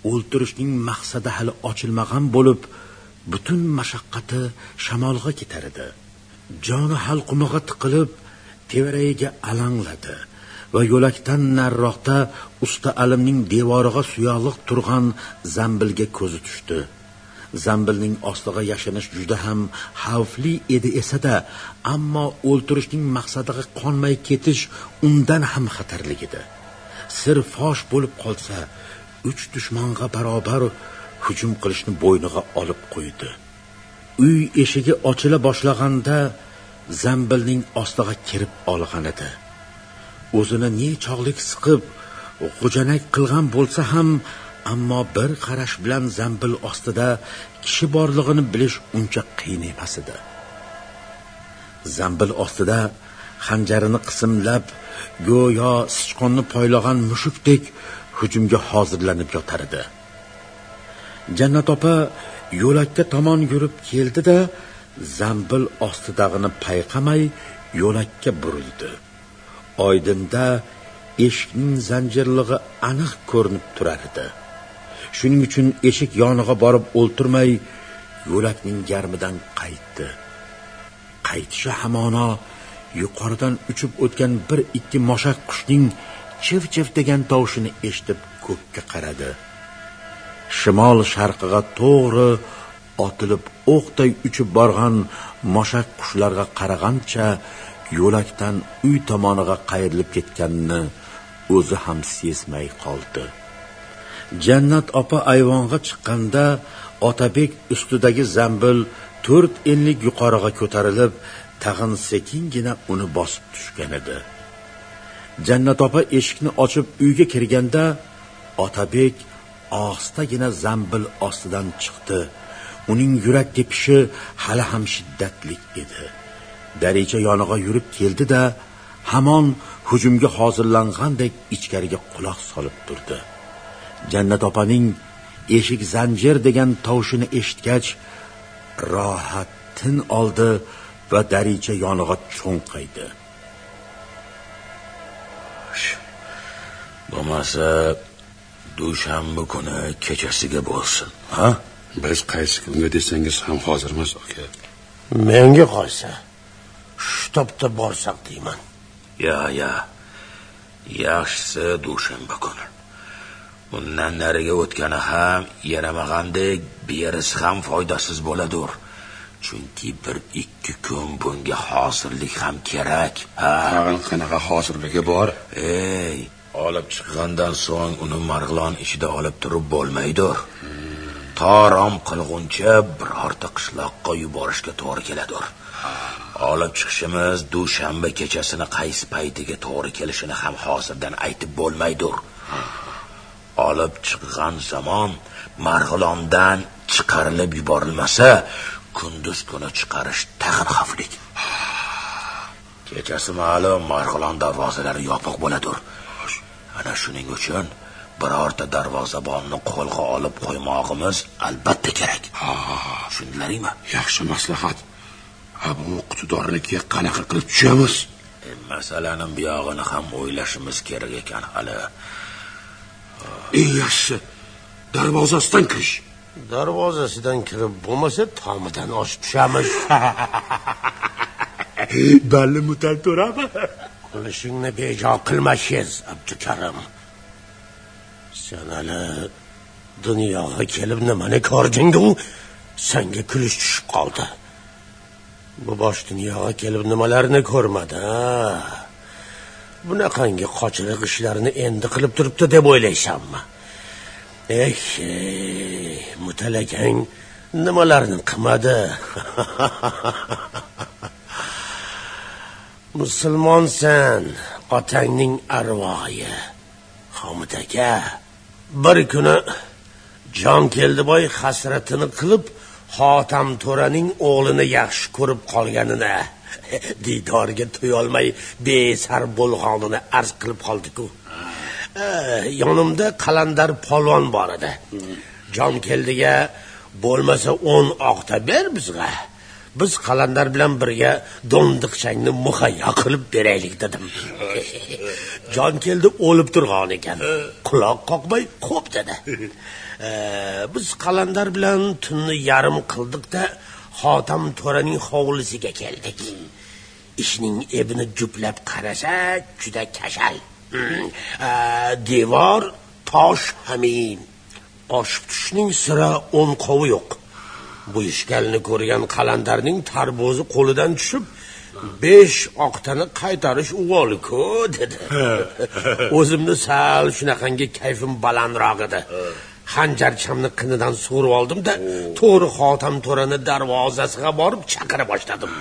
o'ltirishning maqsadi hali ochilmagan bo'lib butun mashaqqati shamolga ketar edi. Joni halqumig'a tiqilib tevaragiga alangladi va yo'lakdan nariroqda usta alimning devoriga suyog'liq turgan zambilga ko'zi tushdi. Zambilning ostiga yashinish juda ham xavfli edi esa-da, ammo o'ltirishning maqsadiga qonmay ketish undan ham xatarli edi. Sir fosh bo'lib qolsa, uch dushmanga barobar hujum qilishni bo'yniga olib qo'ydi. Uy eshigi ochila boshlaganda zambilning ostiga kirib olgan edi. O'zini nechog'lik siqib, g'ujanak qilgan bo'lsa ham ammo bir qarash bilan zambil ostida kishi borlig'ini bilish uncha qiyin emas edi. Zambil ostida xanjarini qismlab go'yo sichqonni poylagan mushukdek hujumga hozirlanib yotar edi. Jannat opa yo'lakka tomon yurib keldi da zambil ostidag'ini payqamay yo'lakka burildi. Oydinda eshikning zanjirlig'i aniq ko'rinib turar edi. Shuning uchun eshik yonig'a borib o'ltirmay yo'lakning garmidan qaytdi. Qaytishi hamono yuqoridan uchib o'tgan bir ikki moshak qushning chiv chiv degan tovushini eshitib ko'kka qaradi. Shimol sharqiga to'g'ri otilib o'qday uchib borgan moshak qushlarga qaragancha yo'lakdan uy tomoniga qayrilib ketganini o'zi ham sezmay qoldi. Jannat opa ayvonga chiqqanda otabek ustidagi zambil to'rt enlik yuqoriga ko'tarilib tag'in sekingina uni bosib tushgan edi. Jannat opa eshikni ochib uyga kirganda otabek ohistagina zambil ostidan chiqdi. Uning yurak tepishi hali ham shiddatli edi. Daricha yonig'a yurib keldi da hamon hujumga hozirlangandek ichkariga quloq solib turdi. Jannat opaning eshik zanjir degan tovushini eshitgach rohat tin oldi va daricha yonig'a cho'nqaydi bo'lmasa dushanba kuni kechasiga bo'lsin ha? Biz qaysi kunga desangiz ham hozirmiz aka menga qolsa shu topda borsak deyman. Yo yo yaxshisi dushanba kuni bundan nariga o'tgani ham yaramag'andek berisi ham foydasiz bo'ladur. Chunki bir ikki kun bunga hozirlik ham kerak ha? Tag'in qanaqa hozirligi bor? Ey olib chiqqandan so'ng uni marg'ilon ichida olib turib bo'lmaydir. Torom qilguncha birorta qishloqqa yuborishga to'g'ri keladir. Olib chiqishimiz dushanba kechasini qaysi paytiga to'g'ri kelishini ham hozirdan aytib bo'lmaydir olib chiqqan zamon marg'ilondan chiqarilib yuborilmasa kunduz kuni chiqarish tag'in xavfli kechasi ma'lum marg'ilon darvozalari yopiq bo'ladir ana shuning uchun birorta darvozabonni qo'lga olib qo'ymog'imiz albatta kerak. Tushundilaringmi yaxshi maslahat. Bu iqtidornikiga qanaqa qilib tushamiz? E, masalani buyog'ini ham o'ylashimiz kerak ekan hali eng yaxshisi darvozasidan kirish. Darvozasidan kirib bo'lmasa tomidan oshib tushamiz. Balli mutal to'rami? Kulishingni bejo qilma shez abdukarim. Sen hali dunyoga kelib nimani ko'rdingu? Senga kulish tushib qoldi. Bu bosh dunyoga kelib nimalarni ko'rmadi bunaqangi qochiriq ishlarini endi qilib turibdi deb o'ylaysanmi? Eh mutalakang nimalarni qilmadi musulmonsan otangning arvoyi. Homid aka bir kuni jon keldiboy hasratini qilib xotam to'raning o'g'lini yaxshi ko'rib qolganini diydoriga to'yolmay besar bo'lg'onini arz qilib qoldiku. Yonimda qalandar polvon bor edi. Jon keldiga bo'lmasa o'n oqta ber bizga. Biz qalandar bilan birga do'ndiqchangni muhayyo qilib beraylik dedim. Jon keldi o'lib turgan ekan. Quloq qoqmay xo'p dedi. Biz qalandar bilan tunni yarim qildikda xotam to'raning hovlisiga keldik ishning ebini juplab qarasa juda kashal. Hmm. Devor tosh hamin oshib tushishning sira o'n qovi yo'q. Bu ishkalni ko'rgan qalandarning tarbozi qo'lidan tushib besh oqtani qaytarish uvoli-ku dedi. O'zimni sal shunaqangi kayfim balandroq edi hanjarchamni qinidan sug'urib oldimda to'g'ri xotam to'rani darvozasiga borib chaqira boshladim.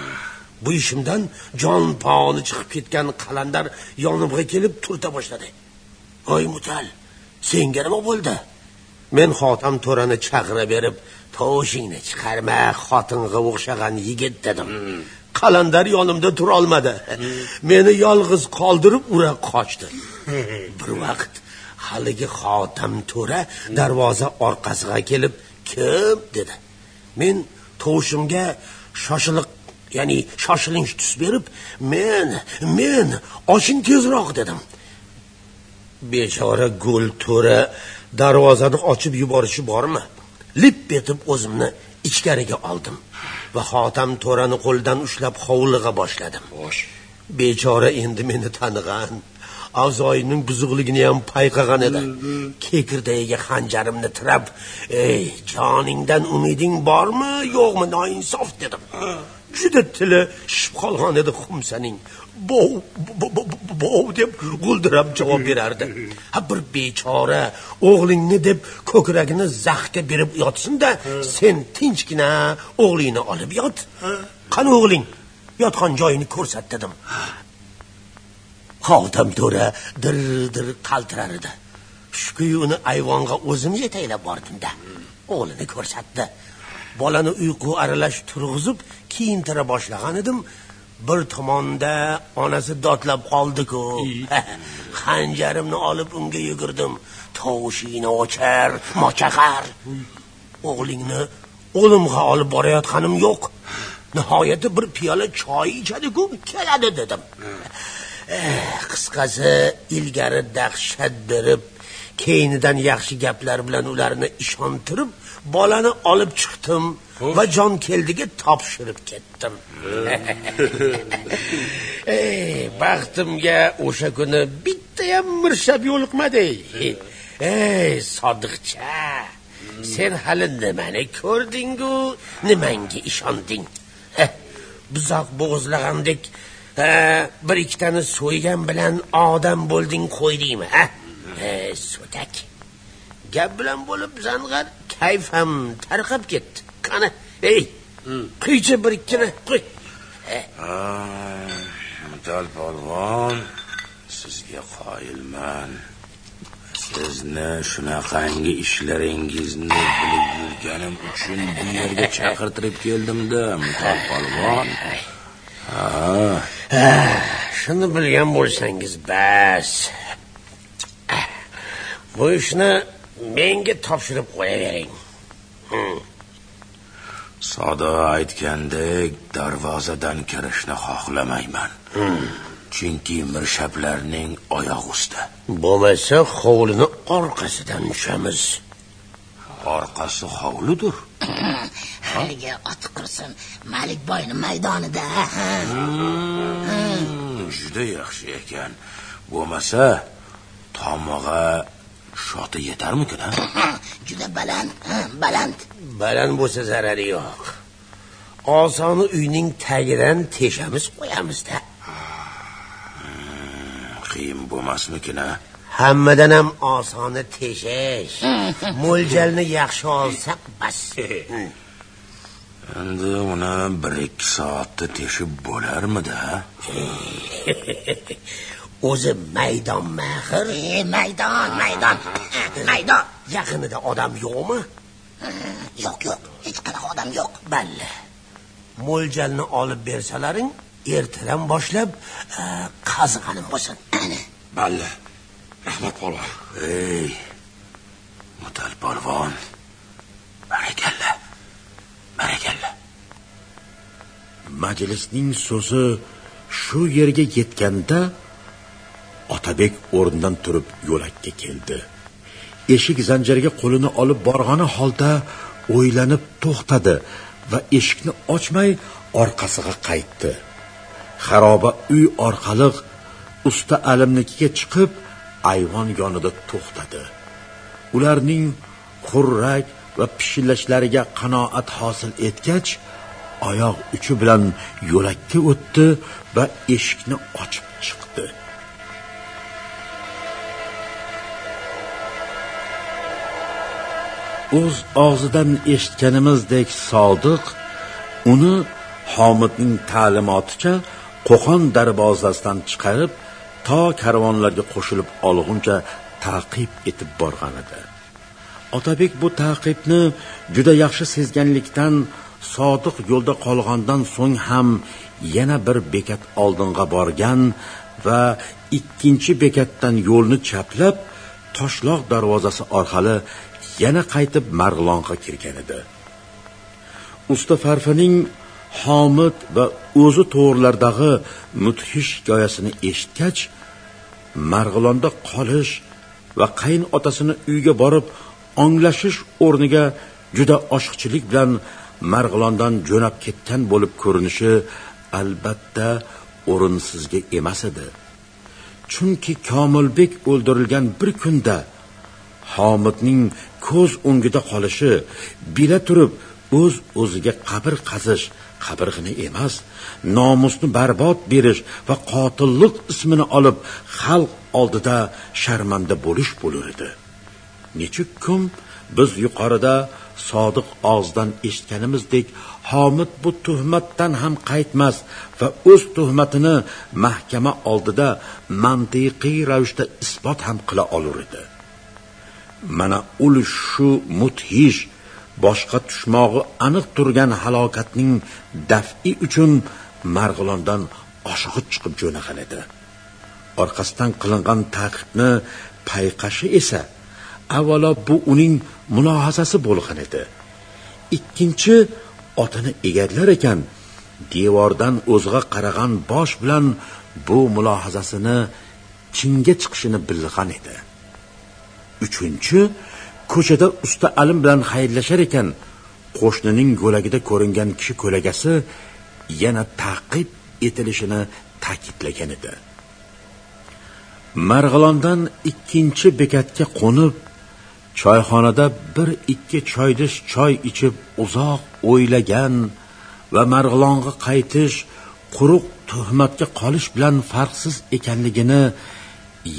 Bu ishimdan jon poni chiqib ketgan qalandar yonimga kelib turta boshladi. Voy mutal senga nima bo'ldi? Men xotam to'rani chaqira berib tovushingni chiqarma xotinga o'xshagan yigit dedim. Qalandar yonimda turolmadi. Meni yolg'iz qoldirib ura qochdi. Bir vaqt haligi xotam to'ra darvoza orqasiga kelib kim dedi. Men tovushimga shoshiliq ya'ni shoshilinch tus berib men men oching tezroq dedim. Bechora gul to'ra darvozani ochib yuborishi bormi? Lip etib o'zimni ichkariga oldim va xotam to'rani qo'lidan ushlab hovliga boshladim. Bechora endi meni tanigan avzoyining buzuqligini ham payqagan edi. Kekirdagiga xanjarimni tirab ey joningdan umiding bormi yo'qmi noinsof? dedim. Juda tili shishib qolgan edi xumsaning. Bov bov deb g'uldirab javob berardi. Ha bir bechora o'g'lingni deb ko'kragini zaxga berib yotsinda sen tinchgina o'g'lingni olib yot. Qani o'g'ling yotgan joyini ko'rsat dedim. Xotam to'ra dir dir qaltirar edi. Shukuyi uni ayvonga o'zim yetaklab bordimda o'g'lini ko'rsatdi. Bolani uyqu aralash turg'izib kiyintira boshlagan edim. Bir tomonda onasi dodlab qoldiku. Xanjarimni olib unga yugurdim. Tovushingni ochar mochaqar. O'g'lingni o'limga olib borayotganim yo'q. Nihoyatda bir piyola choy ichadiku keladi dedim qisqasi ilgari dahshat berib keyinidan yaxshi gaplar bilan ularni ishontirib bolani olib chiqdim va jon keldiga topshirib ketdim. Ey baxtimga o'sha kuni bittayam mirshab yo'liqmadi. Ey sodiqcha sen hali nimani ko'rdingu? Nimanga ishonding? Buzoq bo'g'izlagandek bir ikkitani so'ygan bilan odam bo'lding qo'ydingmi ha? So'tak. Gap bilan bo'lib zang'ar kayf ham tarqab ketdi. Qani ey quychi bir ikkini quy mutal polvon sizga qoyilman. Sizni shunaqangi ishlaringizni bilib yurganim uchun bu yerga chaqirtirib keldimda mutal polvon shuni bilgan bo'lsangiz bas bu ishni menga topshirib qo'yavering sodiq aytgandek darvozadan kirishni xohlamayman chunki mirshablarning oyoq usti bo'lmasa hovlini orqasidan tushamiz orqasi hovlidir haligi oti qursin. Malikboyni maydonida juda yaxshi ekan. Bo'lmasa tomog'a shoti yetarmikin a juda baland baland. Baland bo'lsa zarari yo'q. Osoni uyning tagidan teshamiz qo'yamizda. Qiyin bo'lmasmikin a hammadan ham osoni teshish. Mo'ljalni yaxshi olsak bas endi uni bir ikki soatda teshib bo'larmidi o'zi maydonmi axir e, maydon maydon. Maydon. Yaqinida odam yo'qmi? Yo'q yo'q. Hech qanaqa odam yo'q. Balla mo'ljalni olib bersalaring ertadan boshlab e, qazig'anim bo'lsin. Balla rahmat polvon. Ey mutal polvon barakalla barakalla majlisning so'zi shu yerga yetganda otabek o'rnidan turib yo'lakka keldi. Eshik zanjiriga qo'lini olib borgani holda o'ylanib to'xtadi va eshikni ochmay orqasiga qaytdi. Xaroba uy orqali usta alimnikiga chiqib ayvon yonida to'xtadi. Ularning xurrak va pishillashlariga qanoat hosil etgach oyoq uchi bilan yo'lakka o'tdi va eshikni ochib chiqdi. O'z og'zidan eshitganimizdek sodiq uni homidning ta'limoticha qo'qon darvozasidan chiqarib to karvonlarga qo'shilib olguncha taqib etib borgan edi. Otabek bu taqibni juda yaxshi sezganlikdan sodiq yo'lda qolgandan so'ng ham yana bir bekat oldinga borgan va ikkinchi bekatdan yo'lni chaplab toshloq darvozasi orqali yana qaytib marg'ilonga kirgan edi. Usta farfining homid va o'zi to'g'rilardagi mudhish hikoyasini eshitgach marg'ilonda qolish va qayin otasini uyga borib anglashish o'rniga juda oshiqchilik bilan marg'ilondan jo'nab ketgan bo'lib ko'rinishi albatta o'rinsizga emas edi. Chunki komilbek o'ldirilgan bir kunda homidning ko'z o'ngida qolishi bila turib o'z o'ziga qabr qazish qabrg'ini emas nomusni barbod berish va qotillik ismini olib xalq oldida sharmanda bo'lish bo'lur edi. Nechuk kun biz yuqorida sodiq og'zidan eshitganimizdek homid bu tuhmatdan ham qaytmas va o'z tuhmatini mahkama oldida mantiqiy ravishda isbot ham qila olur edi. Mana ul shu mudhish boshqa tushmog'i aniq turgan halokatning dafi uchun marg'ilondan oshig'i chiqib jo'nagan edi. Orqasidan qilingan taqibni payqashi esa avvalo bu uning mulohazasi bo'lgan edi. Ikkinchi otini egarlar ekan devordan o'zg'a qaragan bosh bilan bu mulohazasini chinga chiqishini bilgan edi. Uchinchi ko'chada usta alim bilan xayrlashar ekan qo'shnining yo'lagida ko'ringan kishi ko'lagasi yana taqib etilishini ta'kidlagan edi. Marg'ilondan ikkinchi bekatga qo'nib choyxonada bir ikki choydish choy ichib uzoq o'ylagan va marg'ilonga qaytish quruq tuhmatga qolish bilan farqsiz ekanligini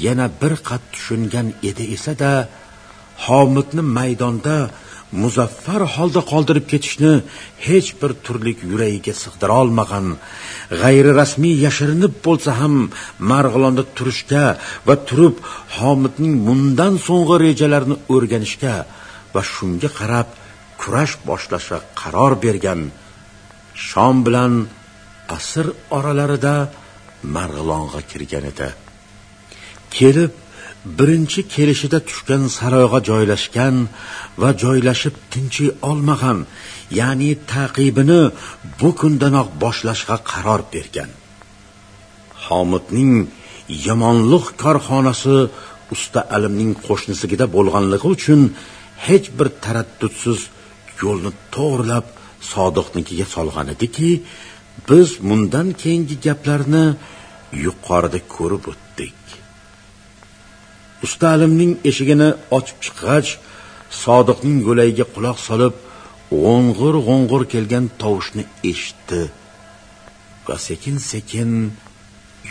yana bir qat tushungan edi esa da homidni maydonda muzaffar holda qoldirib ketishni hech bir turlik yuragiga sig'dira olmagan g'ayri rasmiy yashirinib bo'lsa ham marg'ilonda turishga va turib homidning bundan so'nggi rejalarini o'rganishga va shunga qarab kurash boshlashga qaror bergan shom bilan asr oralarida marg'ilonga kirgan edi. Kelib birinchi kelishida tushgan saroyga joylashgan va joylashib tinchiy olmagan ya'ni taqibini bu kundanoq boshlashga qaror bergan. Homidning yomonliq korxonasi usta alimning qo'shnisigida bo'lganligi uchun hech bir taraddudsiz yo'lni to'g'rilab sodiqnikiga solgan ediki biz bundan keyingi gaplarni yuqorida ko'rib o'tdik. Usta alimning eshigini ochib chiqqach sodiqning yo'lagiga quloq solib g'o'ng'ir g'o'ng'ir kelgan tovushni eshitdi va sekin sekin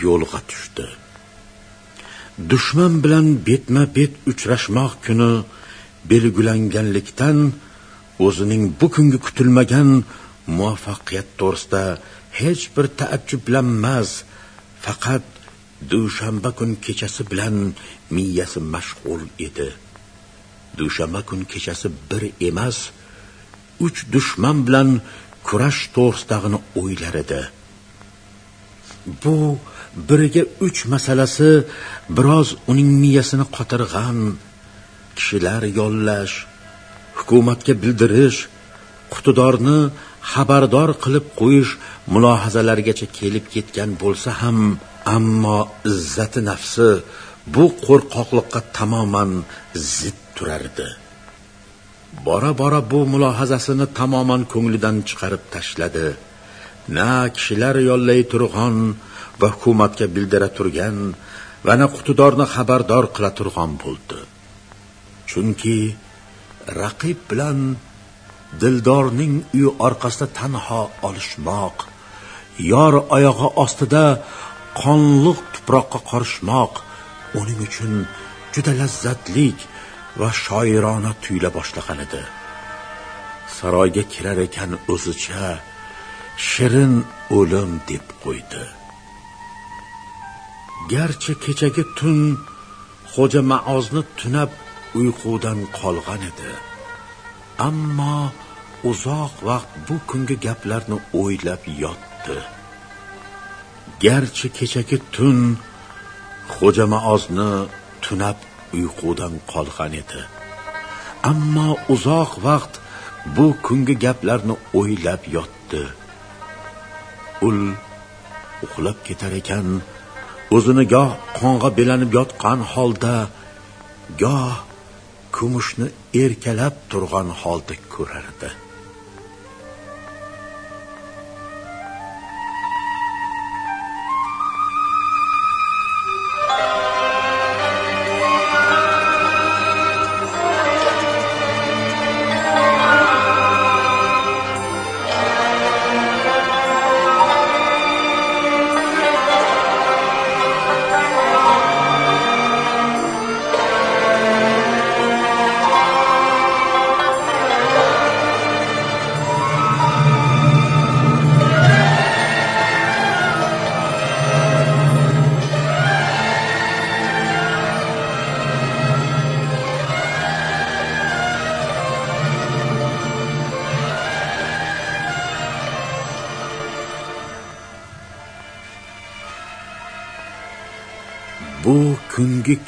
yo'lga tushdi. Dushman bilan betma bet uchrashmoq kuni belgilanganlikdan o'zining bu kungi kutilmagan muvaffaqiyat to'g'risida hech bir taajjublanmas faqat dushanba kun kechasi bilan miyasi mashg'ul edi. Dushanba kun kechasi bir emas uch dushman bilan kurash to'g'risidag'ini o'ylar edi. Bu biriga uch masalasi biroz uning miyasini qotirg'an kishilar yollash hukumatga bildirish qutidorni xabardor qilib qo'yish mulohazalarigacha kelib ketgan bo'lsa ham ammo izzati nafsi bu qo'rqoqlikqa tamoman zid turardi. Bora bora bu mulohazasini tamoman ko'nglidan chiqarib tashladi. Na kishilar yollay turg'on va hukumatga bildira turgan va na qutidorni xabardor qila turg'on bo'ldi. Chunki raqib bilan dildorning uyi orqasida tanho olishmoq yor oyog'i ostida qonliq tuproqqa qorishmoq uning uchun juda lazzatlik va shoirona tuyula boshlagan edi. Saroyga kirar ekan o'zicha shirin o'lim deb qo'ydi. Garchi kechagi tun xo'ja maozni tunab uyqudan qolgan edi. Ammo uzoq vaqt bu kungi gaplarni o'ylab yotdi. Garchi kechagi tun xo'ja maozni tunab uyqudan qolgan edi. Ammo uzoq vaqt bu kungi gaplarni o'ylab yotdi. Ul uxlab ketar ekan o'zini goh qonga belanib yotgan holda goh kumushni erkalab turgan holda ko'rardi.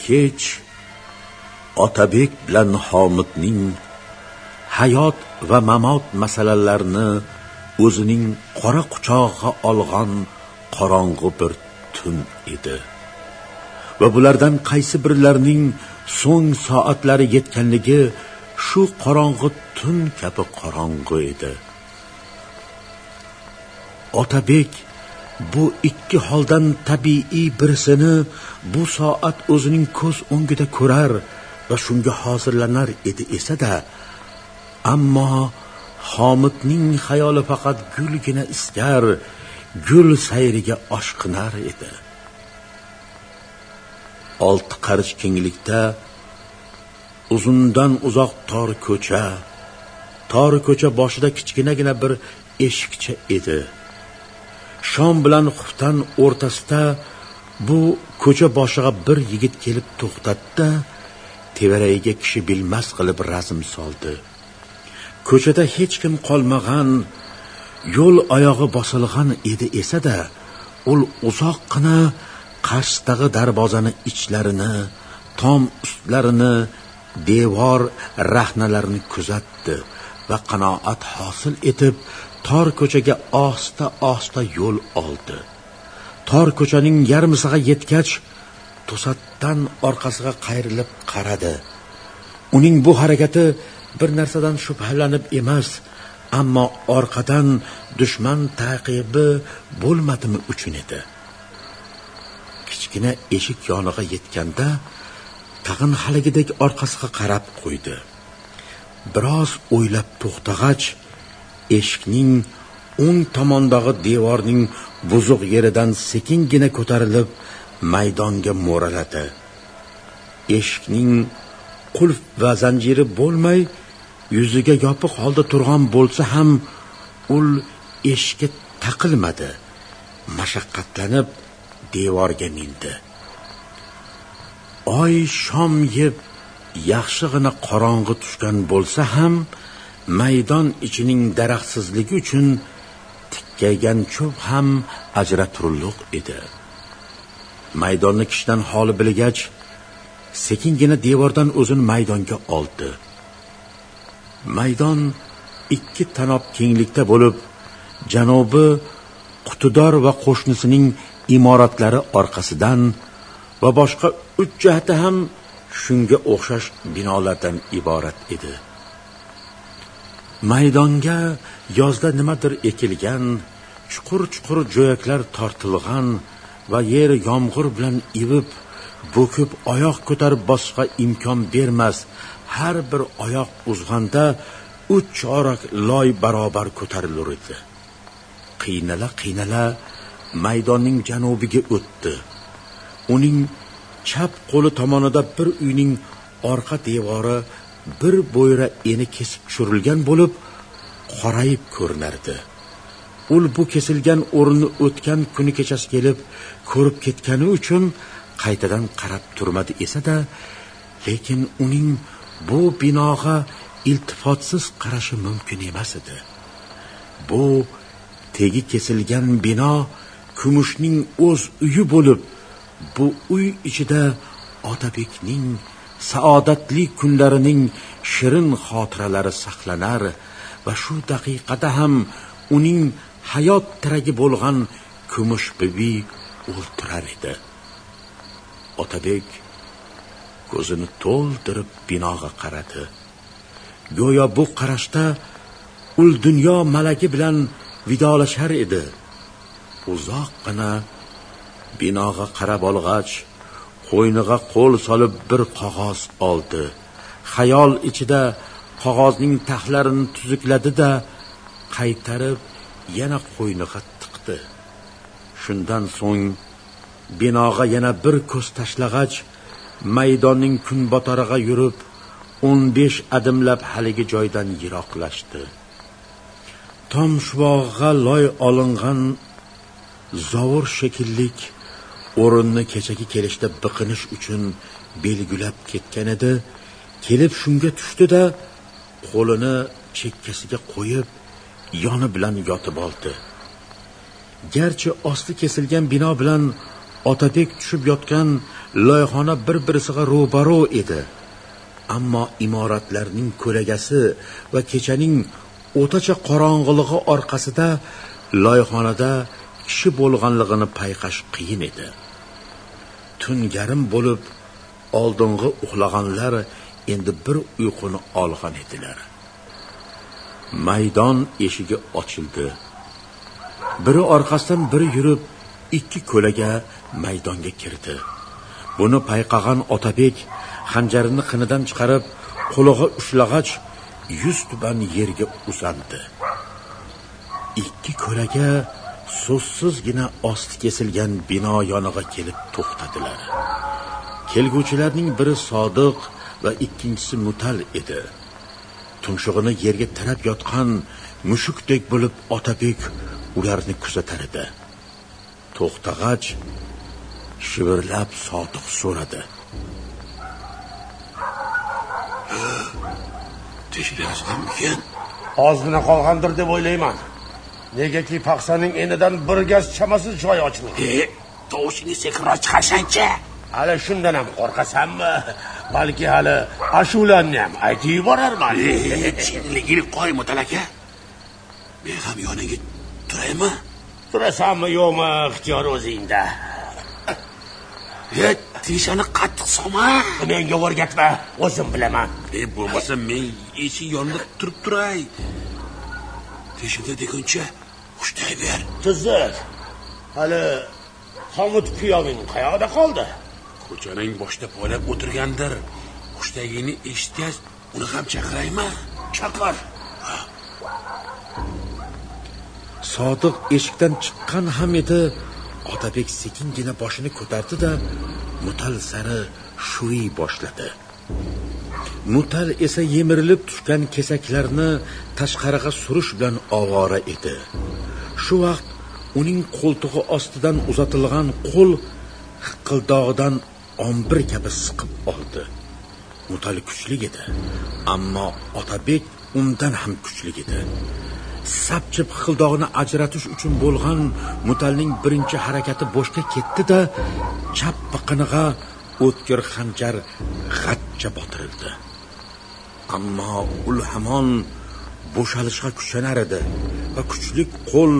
Kech otabek bilan homidning hayot va mamot masalalarini o'zining qora quchog'iga olgan qorong'u bir tun edi. Va bulardan qaysi birlarining so'ng soatlari yetganligi shu qorong'u tun kabi qorong'u edi. Otabek bu ikki holdan tabiiy birisini bu soat o'zining ko'z o'ngida ko'rar va shunga hozirlanar edi esa-da ammo homidning xayoli faqat gulgina iskar gul sayriga oshqinar edi. Olti qarich kenglikda uzundan uzoq tor ko'cha tor ko'cha boshida kichkinagina bir eshikcha edi. Shom bilan xuftan o'rtasida bu ko'cha boshiga bir yigit kelib to'xtatdi tevaragiga kishi bilmas qilib razm soldi. Ko'chada hech kim qolmagan yo'l oyog'i bosilgan edi esa-da u uzoqqina qarshisidagi darvozani ichlarini tom ustlarini devor rahnalarini kuzatdi va qanoat hosil etib tor ko'chaga ohista ohista yo'l oldi. Tor ko'chaning yarmisiga yetgach to'satdan orqasiga qayrilib qaradi. Uning bu harakati bir narsadan shubhalanib emas ammo orqadan dushman taqibi bo'lmadimi uchun edi. Kichkina eshik yonig'a yetganda tag'in haligidek orqasiga qarab qo'ydi. Biroz o'ylab to'xtag'ach eshikning o'ng tomondagi devorning buzuq yeridan sekingina ko'tarilib maydonga mo'raladi. Eshikning qulf va zanjiri bo'lmay yuziga yopiq holda turgan bo'lsa ham ul eshikka taqilmadi mashaqqatlanib devorga mindi. Oy shom yeb yaxshig'ina qorong'i tushgan bo'lsa ham maydon ichining daraxtsizligi uchun tikkaygan cho'p ham ajraturliq edi. Maydonni kishidan holi bilgach sekingina devordan o'zini maydonga oldi. Maydon ikki tanob kenglikda bo'lib janubi qutidor va qo'shnisining imoratlari orqasidan va boshqa uch jihati ham shunga o'xshash binolardan iborat edi. Maydonga yozda nimadir ekilgan chuqur chuqur jo'yaklar tortilgan va yer yomg'ir bilan ivib bo'kib oyoq ko'tarib bosishga imkon bermas har bir oyoq uzg'anda uch chorak loy barobar ko'tarilur edi. Qiynala qiynala maydonning janubiga o'tdi. Uning chap qo'li tomonida bir uyning orqa devori bir bo'yra eni kesib tushirilgan bo'lib qorayib ko'rinardi. Ul bu kesilgan o'rinni o'tgan kuni kechasi kelib ko'rib ketgani uchun qaytadan qarab turmadi esa da lekin uning bu binoga iltifotsiz qarashi mumkin emas edi. Bu tegi kesilgan bino kumushning o'z uyi bo'lib bu uy ichida otabekning saodatli kunlarining shirin xotiralari saqlanar va shu daqiqada ham uning hayot tiragi bo'lgan kumush bibi o'ltirar edi. Otabek ko'zini to'ldirib binoga qaradi. Go'yo bu qarashda ul dunyo malagi bilan vidolashar edi. Uzoqqina binoga qarab olg'ach qo'yniga qo'l solib bir qog'oz oldi. Xayol ichida qog'ozning taxlarini tuzukladi da qaytarib yana qo'yniga tiqdi. Shundan so'ng binoga yana bir ko'z tashlag'ach maydonning kunbotarig'a yurib o'n besh adimlab haligi joydan yiroqlashdi. Tom shuvog'iga loy olingan zovur shekillik o'rinni kechagi kelishda biqinish uchun belgilab ketgan edi. Kelib shunga tushdi da qo'lini chekkasiga qo'yib yoni bilan yotib oldi. Garchi osti kesilgan bino bilan otabek tushib yotgan loyxona bir birisiga ro'baro edi. Ammo imoratlarning ko'lagasi va kechaning o'tacha qorong'iligi orqasida loyxonada kishi bo'lganligini payqash qiyin edi. Tun yarim bo'lib oldingi uxlaganlar endi bir uyquni olgan edilar. Maydon eshigi ochildi. Biri orqasidan biri yurib ikki ko'laga maydonga kirdi. Buni payqagan otabek xanjarini qinidan chiqarib qulog'i ushlag'ach yuz tuban yerga uzandi. Ikki ko'laga so'zsizgina osti kesilgan bino yonig'a kelib to'xtadilar. Kelguvchilarning biri sodiq va ikkinchisi mutal edi. Tumshug'ini yerga tirab yotgan mushukdek bo'lib otabek ularni kuzatar edi. To'xtag'ach shivirlab sodiq so'radi. Tekshirasizmikin ozgina qolgandir deb o'ylayman negaki paxsaning enidan bir gaz chamasi joy ochilgan e tovushingni sekinroq chiqarsangchi? Hali shundan ham qo'rqasanmi? Balki hali ashulamni ham aytib yuborarman. Chinligini qo'y mutal aka men ham yoningga turaymi? Turasanmi yo'qmi ixtiyor o'zingda? E teshani qattiq solma menga o'rgatma o'zim bilaman. E bo'lmasa men eshik yonida turib turay. Teshida deguncha hushday ber. Tuzuk hali xomut kuyoving qayoqda qoldi? Ko'chaning boshida poylab o'tirgandir. Xushtagingni eshitgach uni ham chaqiraymi? Chaqir. Sodiq eshikdan chiqqan ham edi. Otabek sekingina boshini ko'tardi da mutal sari shuviy boshladi. Mutal esa yemirilib tushgan kesaklarni tashqariga surish bilan ovora edi shu vaqt uning qo'ltig'i ostidan uzatilgan qo'l hiqildog'idan ombir kabi siqib oldi. Mutal kuchli edi ammo otabek undan ham kuchli edi. Sapchib hiqildog'ini ajratish uchun bo'lgan mutalning birinchi harakati boshqa ketdi da chap biqiniga o'tkir xanjar g'ajja botirildi. Ammo ul hamon bo'shalishga kuchanar edi va kuchli qo'l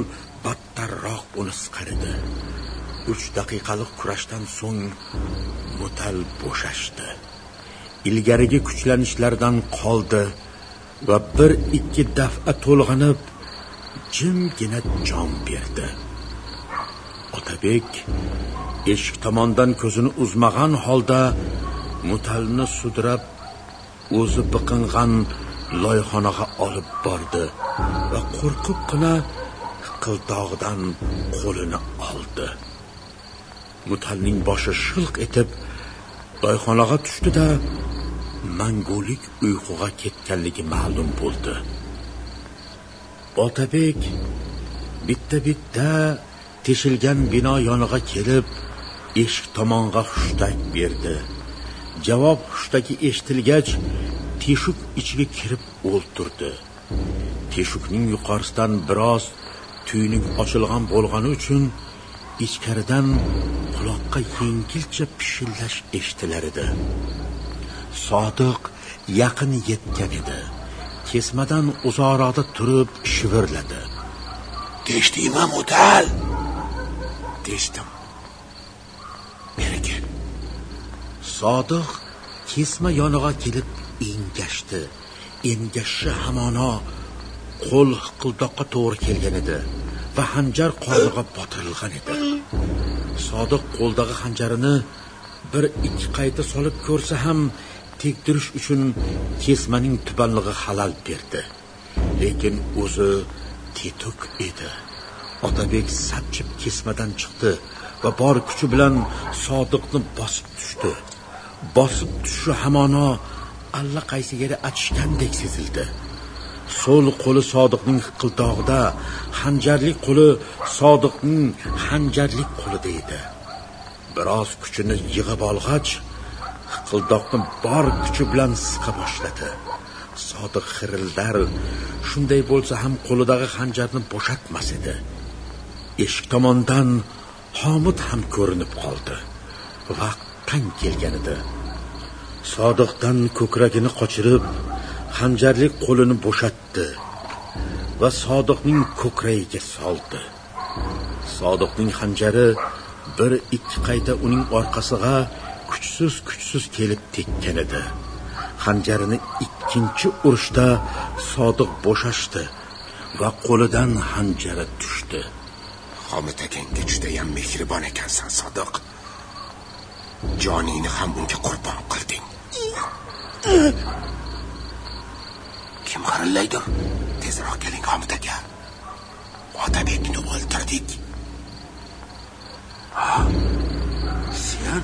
battarroq uni siqar edi. Uch daqiqalik kurashdan so'ng mutal bo'shashdi. Ilgarigi kuchlanishlardan qoldi va bir ikki daf'a to'lg'anib jimgina jon berdi. Otabek eshik tomondan ko'zini uzmagan holda mutalni sudrab o'zi biqingan loyxonaga olib bordi va qo'rqibgina hiqildog'dan qo'lini oldi. Mutalning boshi shilq etib loyxonaga tushdi da mangulik uyquga ketganligi ma'lum bo'ldi. Otabek bitta bitta teshilgan bino yoniga kelib eshik tomonga hushtak berdi. Javob hushtagi eshitilgach teshuk ichiga kirib o'ltirdi teshukning yuqorisidan biroz tuynik ochilgan bo'lgani uchun ichkaridan quloqqa yengilcha pishillash eshitilar edi sodiq yaqin yetgan edi kesmadan uzoqroqda turib shivirladi Teshdingmi mutal? Teshdim. Beri kel. sodiq kesma yoniga kelib engashdi engashi hamono qo'l hiqildoqqa to'g'ri kelgan edi va hanjar qorniga botirilgan edi. Sodiq qo'ldagi hanjarini bir ikki qayta solib ko'rsa ham tektirish uchun kesmaning tubanlig'i halal berdi lekin o'zi tetuk edi. Otabek sapchib kesmadan chiqdi va bor kuchi bilan sodiqni bosib tushdi. Bosib tushishi hamono allaqaysi yeri achishgandek sezildi. So'l qo'li sodiqning hiqildog'ida hanjarlik qo'li sodiqning hanjarlik qo'lida edi. Biroz kuchini yig'ib olg'ach hiqildoqni bor kuchi bilan siqa boshladi. Sodiq xirildar shunday bo'lsa ham qo'lidagi hanjarni bo'shatmas edi. Eshik tomondan homid ham ko'rinib qoldi. Vaqt tang kelgan edi. Sodiqdan ko'kragini qochirib hanjarlik qo'lini bo'shatdi va sodiqning ko'kragiga soldi. Sodiqning hanjari bir ikki qayta uning orqasiga kuchsiz kuchsiz kelib tekkan edi. Hanjarini ikkinchi urishda sodiq bo'shashdi va qo'lidan hanjari tushdi. Homid akangga judayam mehribon ekansan sodiq. Joningni ham unga qurbon qilding. Kim g'irillaydir tezroq keling homid aka. Otabekni o'ldirdik Sen?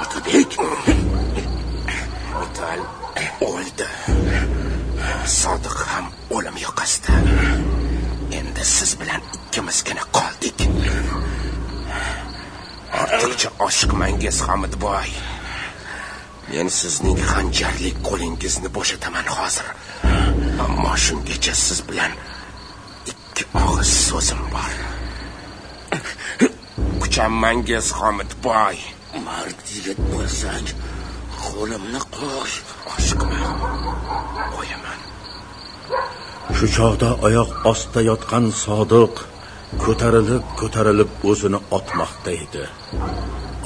Otabek? Mutal o'ldi. Sodiq ham o'lim yoqasida. Endi siz bilan ikkimizgina qoldik. Ortiqcha oshiqmangiz homidboy men sizning hanjarlik qo'lingizni bo'shataman hozir. Ammo shungacha siz bilan ikki og'iz so'zim bor. Kuchanmangiz homidboy mard yigit bo'lsang qo'limni qo'y oshiqma qo'yaman. Shu chog'da oyoq ostida yotgan sodiq ko'tarilib ko'tarilib o'zini otmoqda edi.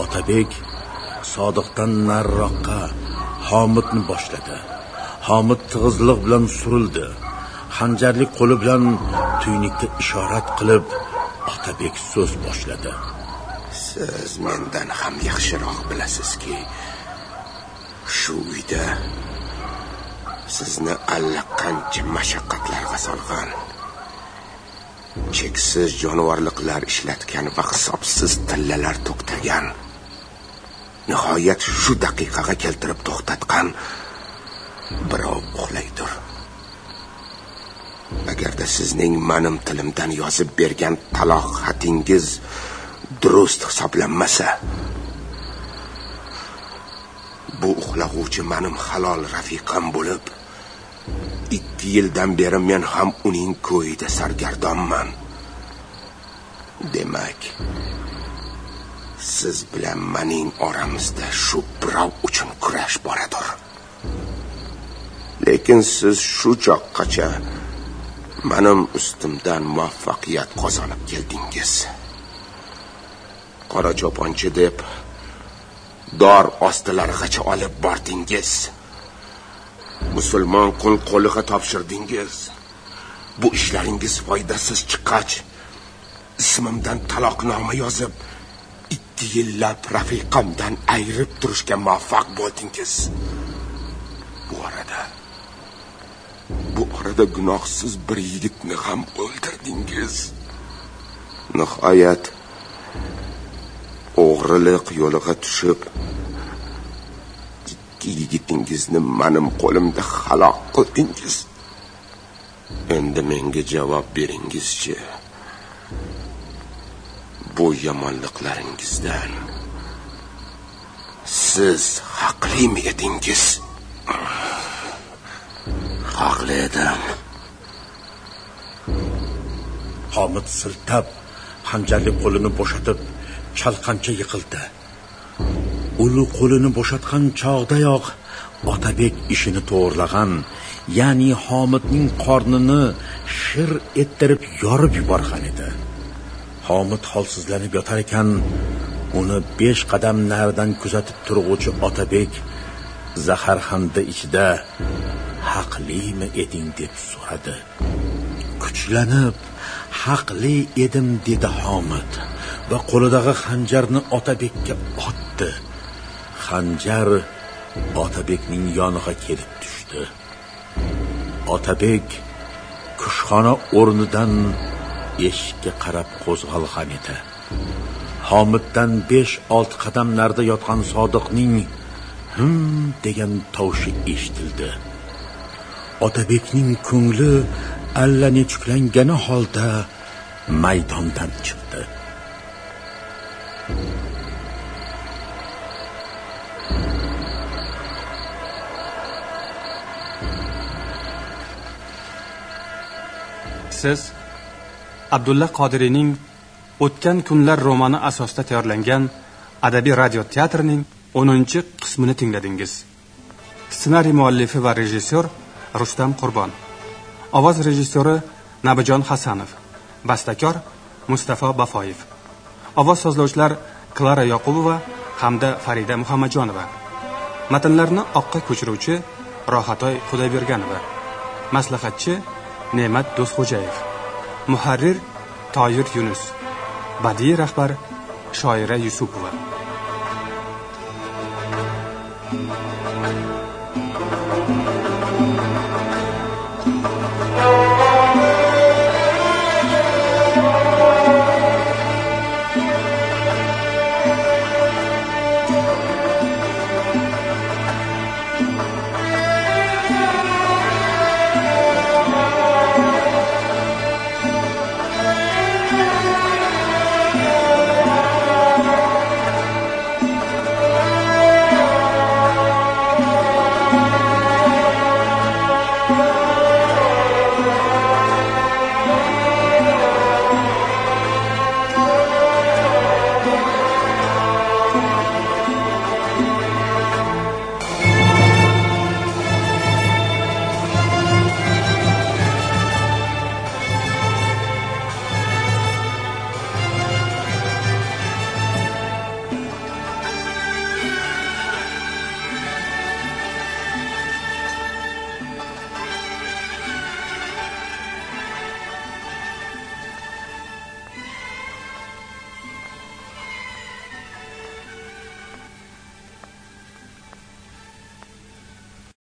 Otabek sodiqdan nariroqqa homidni boshladi. Homid tig'izliq bilan surildi. Hanjarlik qo'li bilan tuynikka ishorat qilib otabek so'z boshladi. Siz mendan ham yaxshiroq bilasizki shu uyda sizni allaqancha mashaqqatlarga solgan cheksiz jonivorliqlar ishlatgan va hisobsiz tillalar to'ktirgan nihoyat shu daqiqaga keltirib to'xtatgan birov uxlaydir. Agarda sizning manim tilimdan yozib bergan taloq xatingiz durust hisoblanmasa bu uxlag'uvchi manim halol rafiqam bo'lib ikki yildan beri men ham uning ko'yida sargardonman. Demak siz bilan mening oramizda shu birov uchun kurash boradir. Lekin siz shu choqqacha manim ustimdan muvaffaqiyat qozonib keldingiz. Qora choponchi deb dor ostilarigacha olib bordingiz. Musulmon qul qo'liga topshirdingiz. Bu ishlaringiz foydasiz chiqqach ismimdan taloqnoma yozib ikki yillab rafiqamdan ayirib turishga muvaffaq bo'ldingiz. Bu orada bu orada gunohsiz bir yigitni ham o'ldirdingiz. Nihoyat o'g'rilik yo'liga tushib ikki yigitingizni manim qo'limda halok qildingiz. Endi menga javob beringizchi? Bu yomonliklaringizdan siz haqlimi edingiz? Haqli edim. Homid siltab hanjarli qo'lini bo'shatib chalqancha yiqildi. Uli qo'lini bo'shatgan chog'dayoq otabek ishini to'g'irlagan ya'ni homidning qornini shir ettirib yorib yuborgan edi. Homid holsizlanib yotar ekan uni besh qadam naridan kuzatib turg'uvchi otabek zaharxanda ichida haqlimi eding? deb so'radi. Kuchlanib haqli edim dedi homid va qo'lidagi xanjarni otabekka otdi. Xanjar otabekning yoniga kelib tushdi. Otabek kushxona o'rnidan eshikka qarab qo'zg'algan edi. Homiddan besh olti qadam narida yotgan sodiqning him degan tovushi eshitildi. Otabekning ko'ngli allanechuklangan holda maydondan chiqdi. Siz abdulla qodiriyning o'tgan kunlar romani asosida tayyorlangan adabiy radio teatrining 10 qismini tingladingiz. Ssenariy muallifi va rejissyor rustam qurbon. Ovoz rejissyori nabijon hasanov. Bastakor mustafo bafoyev. Ovoz sozlovchilar klara yoqubova hamda farida muhammadjonova. Matnlarni oqqa ko'chiruvchi rohatoy xudoyberganova. Maslahatchi ne'mat do'stxo'jayev muharrir toyir yunus badiiy rahbar shoira yusupova.